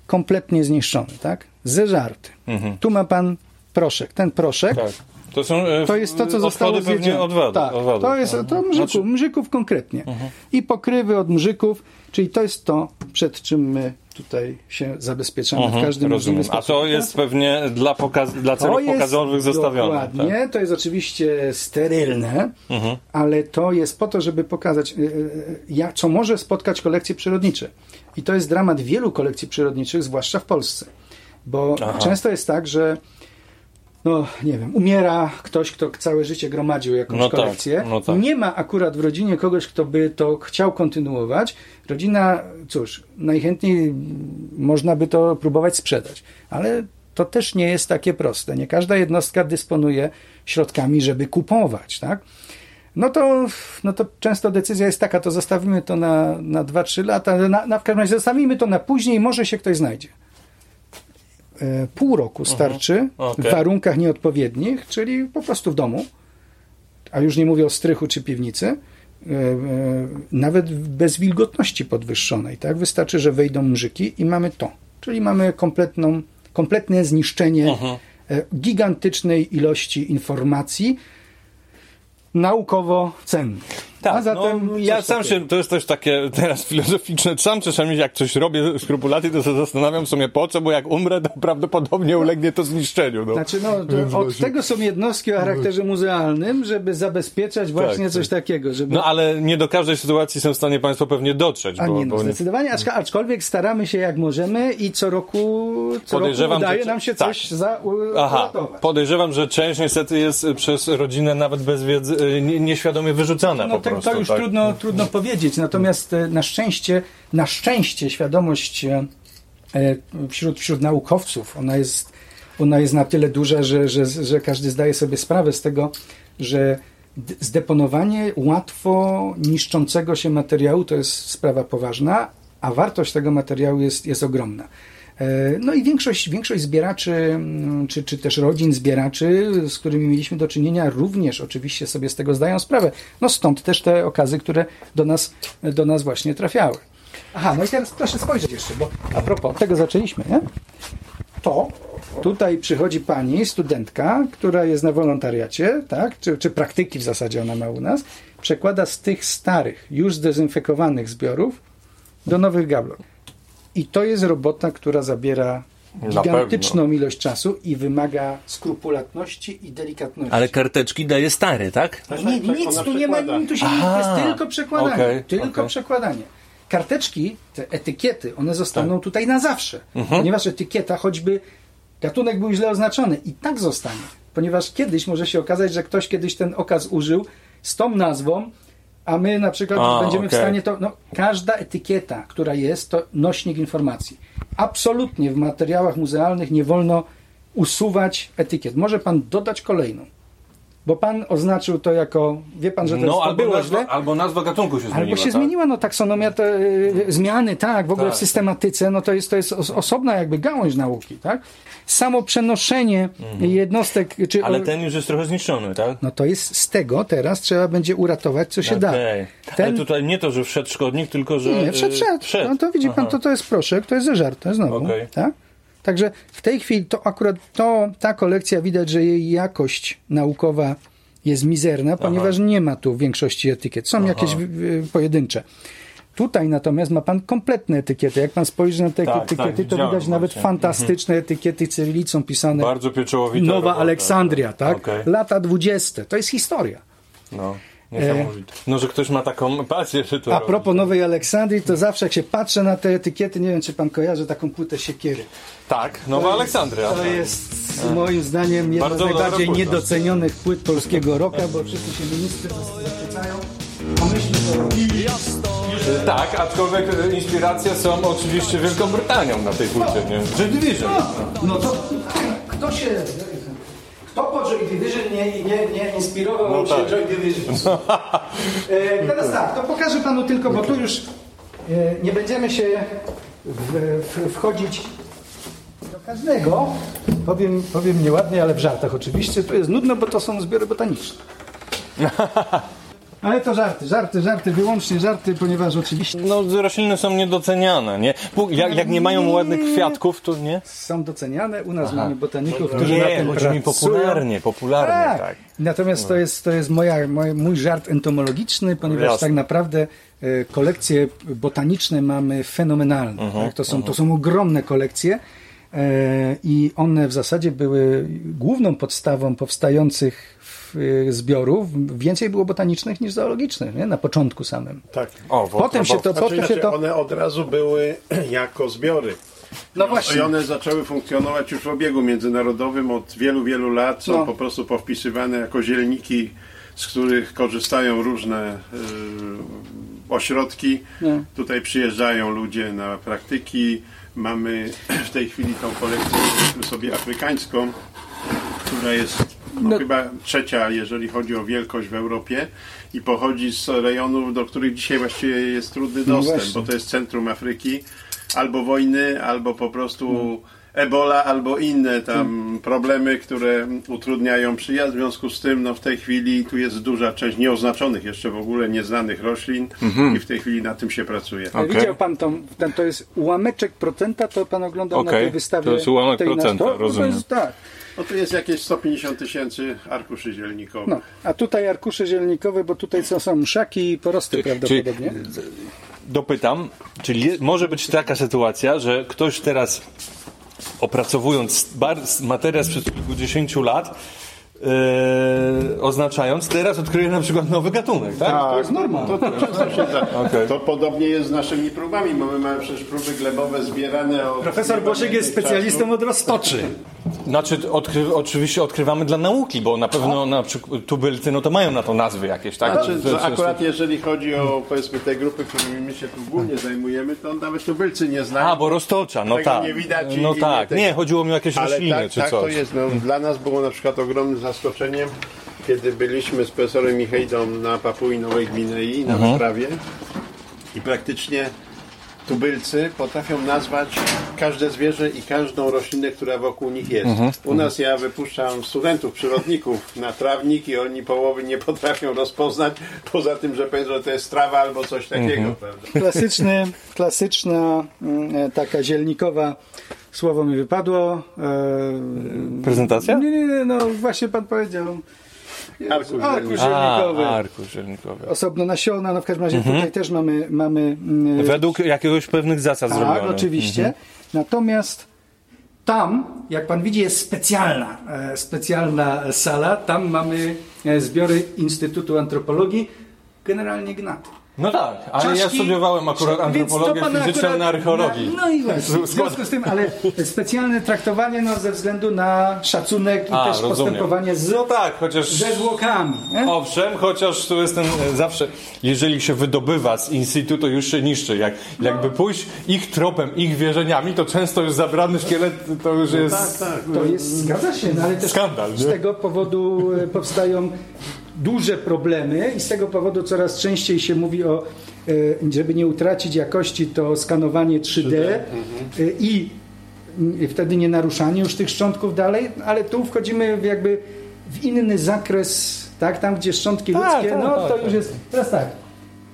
Kompletnie zniszczony, tak? Zeżarty. Tu ma pan proszek. Ten proszek Mhm. Tak. To są e, to jest to, co zostało zjedzone. od wadu, tak, wadu. to jest to mżyków, Znaczy- mżyków konkretnie. I pokrywy od mżyków, czyli to jest to, przed czym my tutaj się zabezpieczamy w każdym Mhm, Rozumiem. możliwy A to jest pewnie dla, pokaz dla celów pokazowych zostawione. tak? Dokładnie, to jest oczywiście sterylne, Mhm. ale to jest po to, żeby pokazać, y, y, jak, co może spotkać kolekcje przyrodnicze. I to jest dramat wielu kolekcji przyrodniczych, zwłaszcza w Polsce. Bo często jest tak, że no nie wiem, umiera ktoś, kto całe życie gromadził jakąś No tak, kolekcję. no tak. Nie ma akurat w rodzinie kogoś, kto by to chciał kontynuować. Rodzina, cóż, najchętniej można by to próbować sprzedać, ale to też nie jest takie proste. Nie każda jednostka dysponuje środkami, żeby kupować, tak? No to, no to często decyzja jest taka, to zostawimy to na, na 2-3 lata, na, na, w każdym razie zostawimy to na później, może się ktoś znajdzie. E, Pół roku starczy Mhm. Okej. w warunkach nieodpowiednich, czyli po prostu w domu, a już nie mówię o strychu czy piwnicy, e, e, nawet bez wilgotności podwyższonej. Tak? Wystarczy, że wejdą mrzyki i mamy to. Czyli mamy kompletną, kompletne zniszczenie Mhm. e, gigantycznej ilości informacji naukowo cennych. Tak, a zatem no, ja coś sam takiego. się, to jest też takie teraz filozoficzne, sam czasami jak coś robię skrupulatnie, to się zastanawiam w sumie po co, bo jak umrę, to prawdopodobnie ulegnie to zniszczeniu. No. Znaczy, no, to od tego są jednostki o charakterze muzealnym, żeby zabezpieczać właśnie Tak, coś tak. takiego. Żeby... No ale nie do każdej sytuacji są w stanie Państwo pewnie dotrzeć, A bo, nie, no, bo zdecydowanie, aczka- aczkolwiek staramy się jak możemy i co roku, co roku udaje że- nam się tak. coś za, u, Aha, podejrzewam, że część niestety jest przez rodzinę nawet bez wiedzy, y, nie, nieświadomie wyrzucana No po to, prostu. to już tak? trudno, trudno powiedzieć, natomiast e, na szczęście, na szczęście świadomość e, e, wśród, wśród naukowców, ona jest, ona jest na tyle duża, że, że, że każdy zdaje sobie sprawę z tego, że zdeponowanie łatwo niszczącego się materiału to jest sprawa poważna, a wartość tego materiału jest, jest ogromna. E, No i większość, większość zbieraczy, mm, czy, czy też rodzin zbieraczy, z którymi mieliśmy do czynienia, również oczywiście sobie z tego zdają sprawę. No stąd też te okazy, które do nas, do nas właśnie trafiały. Aha, no i teraz proszę spojrzeć jeszcze, bo a propos, tego zaczęliśmy, nie? To tutaj przychodzi pani, studentka, która jest na wolontariacie, tak? Czy, czy praktyki w zasadzie ona ma u nas, przekłada z tych starych, już zdezynfekowanych zbiorów do nowych gablot. I to jest robota, która zabiera gigantyczną ilość czasu i wymaga skrupulatności i delikatności. Ale karteczki daje stary, tak? No Tak, nie, tak, nic tu nie ma, tu się nie, Aha, jest tylko przekładanie. okej, tylko okej. przekładanie. Karteczki, te etykiety, one zostaną Tak. tutaj na zawsze. Mhm. Ponieważ etykieta, choćby gatunek był źle oznaczony, i tak zostanie. Ponieważ kiedyś może się okazać, że ktoś kiedyś ten okaz użył z tą nazwą, a my na przykład A, będziemy w okej. stanie to. No, każda etykieta, która jest, to nośnik informacji. Absolutnie w materiałach muzealnych nie wolno usuwać etykiet. Może pan dodać kolejną. Bo pan oznaczył to jako, wie pan, że to No jest, to albo było nazwa, źle, albo nazwa gatunku się zmieniła. Albo się tak? zmieniła, no taksonomia, te y, zmiany, tak, w ogóle Tak, w systematyce, no to jest, to jest os- osobna jakby gałąź nauki, tak? Samo przenoszenie jednostek, czy... Mhm. Ale ten już jest trochę zniszczony, tak? No to jest z tego teraz trzeba będzie uratować, co się da. Okej. Ten- Ale tutaj nie to, że wszedł szkodnik, tylko że... Nie, wszedł, y, wszedł. wszedł. No to widzi pan, Aha. to, to jest proszek, to jest zeżarte znowu. Okej. Tak? Także w tej chwili to akurat to, ta kolekcja widać, że jej jakość naukowa jest mizerna, ponieważ nie ma tu większości etykiet. Są jakieś y, y, pojedyncze. Tutaj natomiast ma pan kompletne etykiety. Jak pan spojrzy na te Tak, etykiety, tak, to widać nawet właśnie. fantastyczne etykiety cyrylicą pisane. Bardzo pieczołowita Nowa robota. Aleksandria, tak? Okej. Lata dwudzieste. To jest historia. No, niesamowite. No, że ktoś ma taką pasję, że to A robi. propos Nowej Aleksandrii, to zawsze jak się patrzę na te etykiety, nie wiem czy pan kojarzy taką płytę siekiery. Tak, Nowa Aleksandria. To jest moim zdaniem jedna Bardzo z najbardziej płyta. niedocenionych płyt polskiego rocka, bo wszyscy się ministry zachwycają. A myśli to Tak, aczkolwiek e, inspiracje są oczywiście Wielką Brytanią na tej płycie, nie? Joy Division. No to kto się... Division nie, nie, nie inspirował No się tak. Joy Division? E, teraz tak, to pokażę panu tylko, bo tu już e, nie będziemy się w, w, wchodzić do każdego. Powiem, powiem nieładnie, ale w żartach oczywiście. Tu jest nudno, bo to są zbiory botaniczne. Ale to żarty, żarty, żarty, wyłącznie żarty, ponieważ oczywiście No, rośliny są niedoceniane, nie? Jak, jak nie mają ładnych kwiatków, to nie? są doceniane. U nas mamy botaników, którzy na Nie, tym chodzi mi popularnie, popularnie, Tak. tak. Natomiast to jest, to jest moja, mój, mój żart entomologiczny, ponieważ Jasne. tak naprawdę e, kolekcje botaniczne mamy fenomenalne. Mhm, tak? to, są, to są ogromne kolekcje e, i one w zasadzie były główną podstawą powstających zbiorów. Więcej było botanicznych niż zoologicznych nie? na początku samym. Tak. O, Potem się to, Znaczy, potem się inaczej, to one od razu były jako zbiory. no I właśnie, one zaczęły funkcjonować już w obiegu międzynarodowym od wielu, wielu lat. Są No. po prostu powpisywane jako zielniki, z których korzystają różne y, ośrodki. No. Tutaj przyjeżdżają ludzie na praktyki. Mamy w tej chwili tą kolekcję powiedzmy sobie afrykańską, która jest no, No. chyba trzecia, jeżeli chodzi o wielkość w Europie i pochodzi z rejonów, do których dzisiaj właściwie jest trudny dostęp, No bo to jest centrum Afryki, albo wojny, albo po prostu ebola, albo inne tam problemy, które utrudniają przyjazd. W związku z tym no, w tej chwili tu jest duża część nieoznaczonych, jeszcze w ogóle nieznanych roślin i w tej chwili na tym się pracuje. Okej. Widział pan tą, to jest ułameczek procenta, to pan oglądał na Okej, tej wystawie. to jest ułamek tej na- procenta, to, to rozumiem. jest, tak. No tu jest jakieś 150 tysięcy arkuszy zielnikowych. No, a tutaj arkusze zielnikowe, bo tutaj są, są mszaki i porosty prawdopodobnie. Dopytam, czyli może być taka sytuacja, że ktoś teraz opracowując bar, materiał sprzed kilkudziesięciu lat, e, oznaczając, teraz odkryje na przykład nowy gatunek, tak? to jest norma. To, to, za... Okej. to podobnie jest z naszymi próbami, bo my mamy przecież próby glebowe zbierane od... Profesor Błaszek jest specjalistą od roztoczy. Znaczy, odkry, oczywiście odkrywamy dla nauki, bo na pewno na przykład tubylcy, no to mają na to nazwy jakieś, tak? Znaczy, To- to to- akurat jeżeli chodzi o powiedzmy te grupy, którymi my się tu głównie zajmujemy, to nawet tubylcy nie znają. A, bo roztocza, no tak. nie widać no i tak, nie nie, tego. chodziło mi o jakieś Ale rośliny tak, czy tak coś. to jest. No, dla nas było na przykład ogromnym zaskoczeniem, kiedy byliśmy z profesorem Michejdą na Papui Nowej Gwinei na Mhm. wyprawie i praktycznie tubylcy potrafią nazwać każde zwierzę i każdą roślinę, która wokół nich jest. Mhm. U nas ja wypuszczam studentów, przyrodników na trawnik i oni połowy nie potrafią rozpoznać, poza tym, że powiedzą, że to jest trawa albo coś takiego. Mhm. Klasyczny, klasyczna mm, e, taka zielnikowa słowo mi wypadło. E, Prezentacja? nie, nie, nie, no właśnie pan powiedział. Arkusz zielnikowy. arkusz zielnikowy. Osobno nasiona, no w każdym razie Mhm. tutaj też mamy, mamy mm, Według jakiegoś pewnych zasad Tak, zrobione. oczywiście. Natomiast tam, jak pan widzi, jest specjalna, e, specjalna sala. Tam mamy e, zbiory Instytutu Antropologii, generalnie gnaty. No tak, ale ja Czaszki- studiowałem akurat antropologię fizyczną akurat- na archeologii. No i właśnie, w związku z tym, ale specjalne traktowanie no, ze względu na szacunek i A, też rozumiem. postępowanie z, No tak, chociaż... ze zwłokami. nie? Owszem, chociaż tu jestem e, zawsze, jeżeli się wydobywa z in situ, to już się niszczy. Jak, jakby pójść ich tropem, ich wierzeniami, to często już zabrany szkielet to już jest... Tak, tak. To jest, zgadza się, no ale też Skandal, z tego powodu e, powstają duże problemy i z tego powodu coraz częściej się mówi o, e, żeby nie utracić jakości, to skanowanie 3D, e, i mm, wtedy nie naruszanie już tych szczątków dalej, ale tu wchodzimy w jakby w inny zakres, tak, tam gdzie szczątki Tak, ludzkie, tak, no tak, to tak. już jest, teraz tak,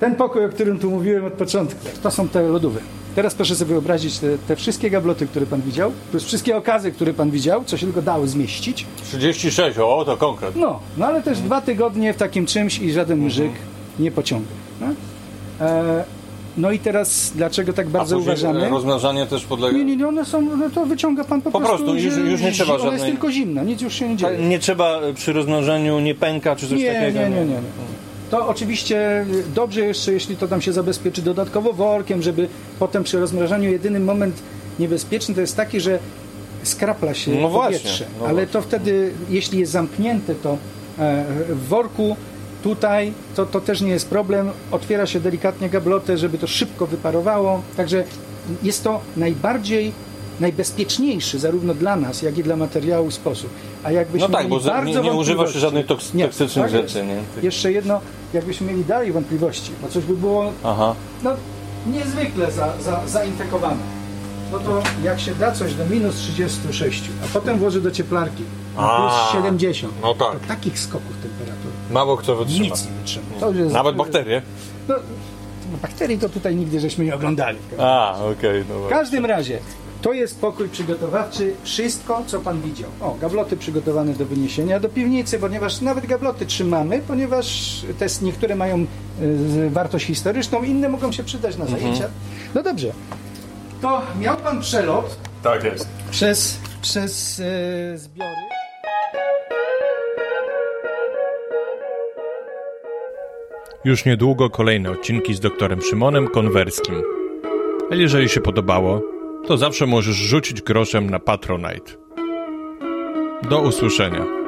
ten pokój, o którym tu mówiłem od początku, to są te lodówy. Teraz proszę sobie wyobrazić te, te wszystkie gabloty, które pan widział, plus wszystkie okazy, które pan widział, co się tylko dało zmieścić. 36, o to konkret. No, no ale też dwa tygodnie w takim czymś i żaden mżyk nie pociąga. No, e, no i teraz dlaczego tak bardzo A uważamy? rozmnażanie też podlega... Nie, nie, nie, one są, no to wyciąga pan po, Po prostu, już- że już nie trzeba Ona jest żadnej- tylko zimna, nic już się nie dzieje. Nie trzeba e, przy rozmnażaniu, nie pęka czy coś Nie, takiego? nie, nie, nie, nie. To oczywiście dobrze jeszcze, jeśli to tam się zabezpieczy dodatkowo workiem, żeby potem przy rozmrażaniu jedyny moment niebezpieczny to jest taki, że skrapla się No powietrze. no Ale właśnie. to wtedy, jeśli jest zamknięte to e, w worku, tutaj to, to też nie jest problem. Otwiera się delikatnie gablotę, żeby to szybko wyparowało. Także jest to najbardziej najbezpieczniejszy zarówno dla nas, jak i dla materiału sposób. A jakbyśmy No tak, bo mieli za- bardzo nie, nie używa się żadnych toks- Nie, toksycznych tak rzeczy, nie? Jeszcze jedno, jakbyśmy mieli dalej wątpliwości, bo coś by było Aha. no, niezwykle za, za, zainfekowane. No to jak się da coś do minus 36, a potem włoży do cieplarki na plus 70, no tak. to takich skoków temperatur Mało kto wytrzyma. Nic nie wytrzyma. Nawet bakterie? No, bakterii to tutaj nigdy żeśmy nie oglądali. A, okej, no W każdym razie, to jest pokój przygotowawczy. Wszystko, co pan widział. O, gabloty przygotowane do wyniesienia do piwnicy, ponieważ nawet gabloty trzymamy, ponieważ te niektóre mają y, wartość historyczną, inne mogą się przydać na zajęcia. No dobrze. To miał pan przelot Tak jest. przez, przez y, zbiory. Już niedługo kolejne odcinki z doktorem Szymonem Konwerskim. A jeżeli się podobało, to zawsze możesz rzucić groszem na Patronite. Do usłyszenia.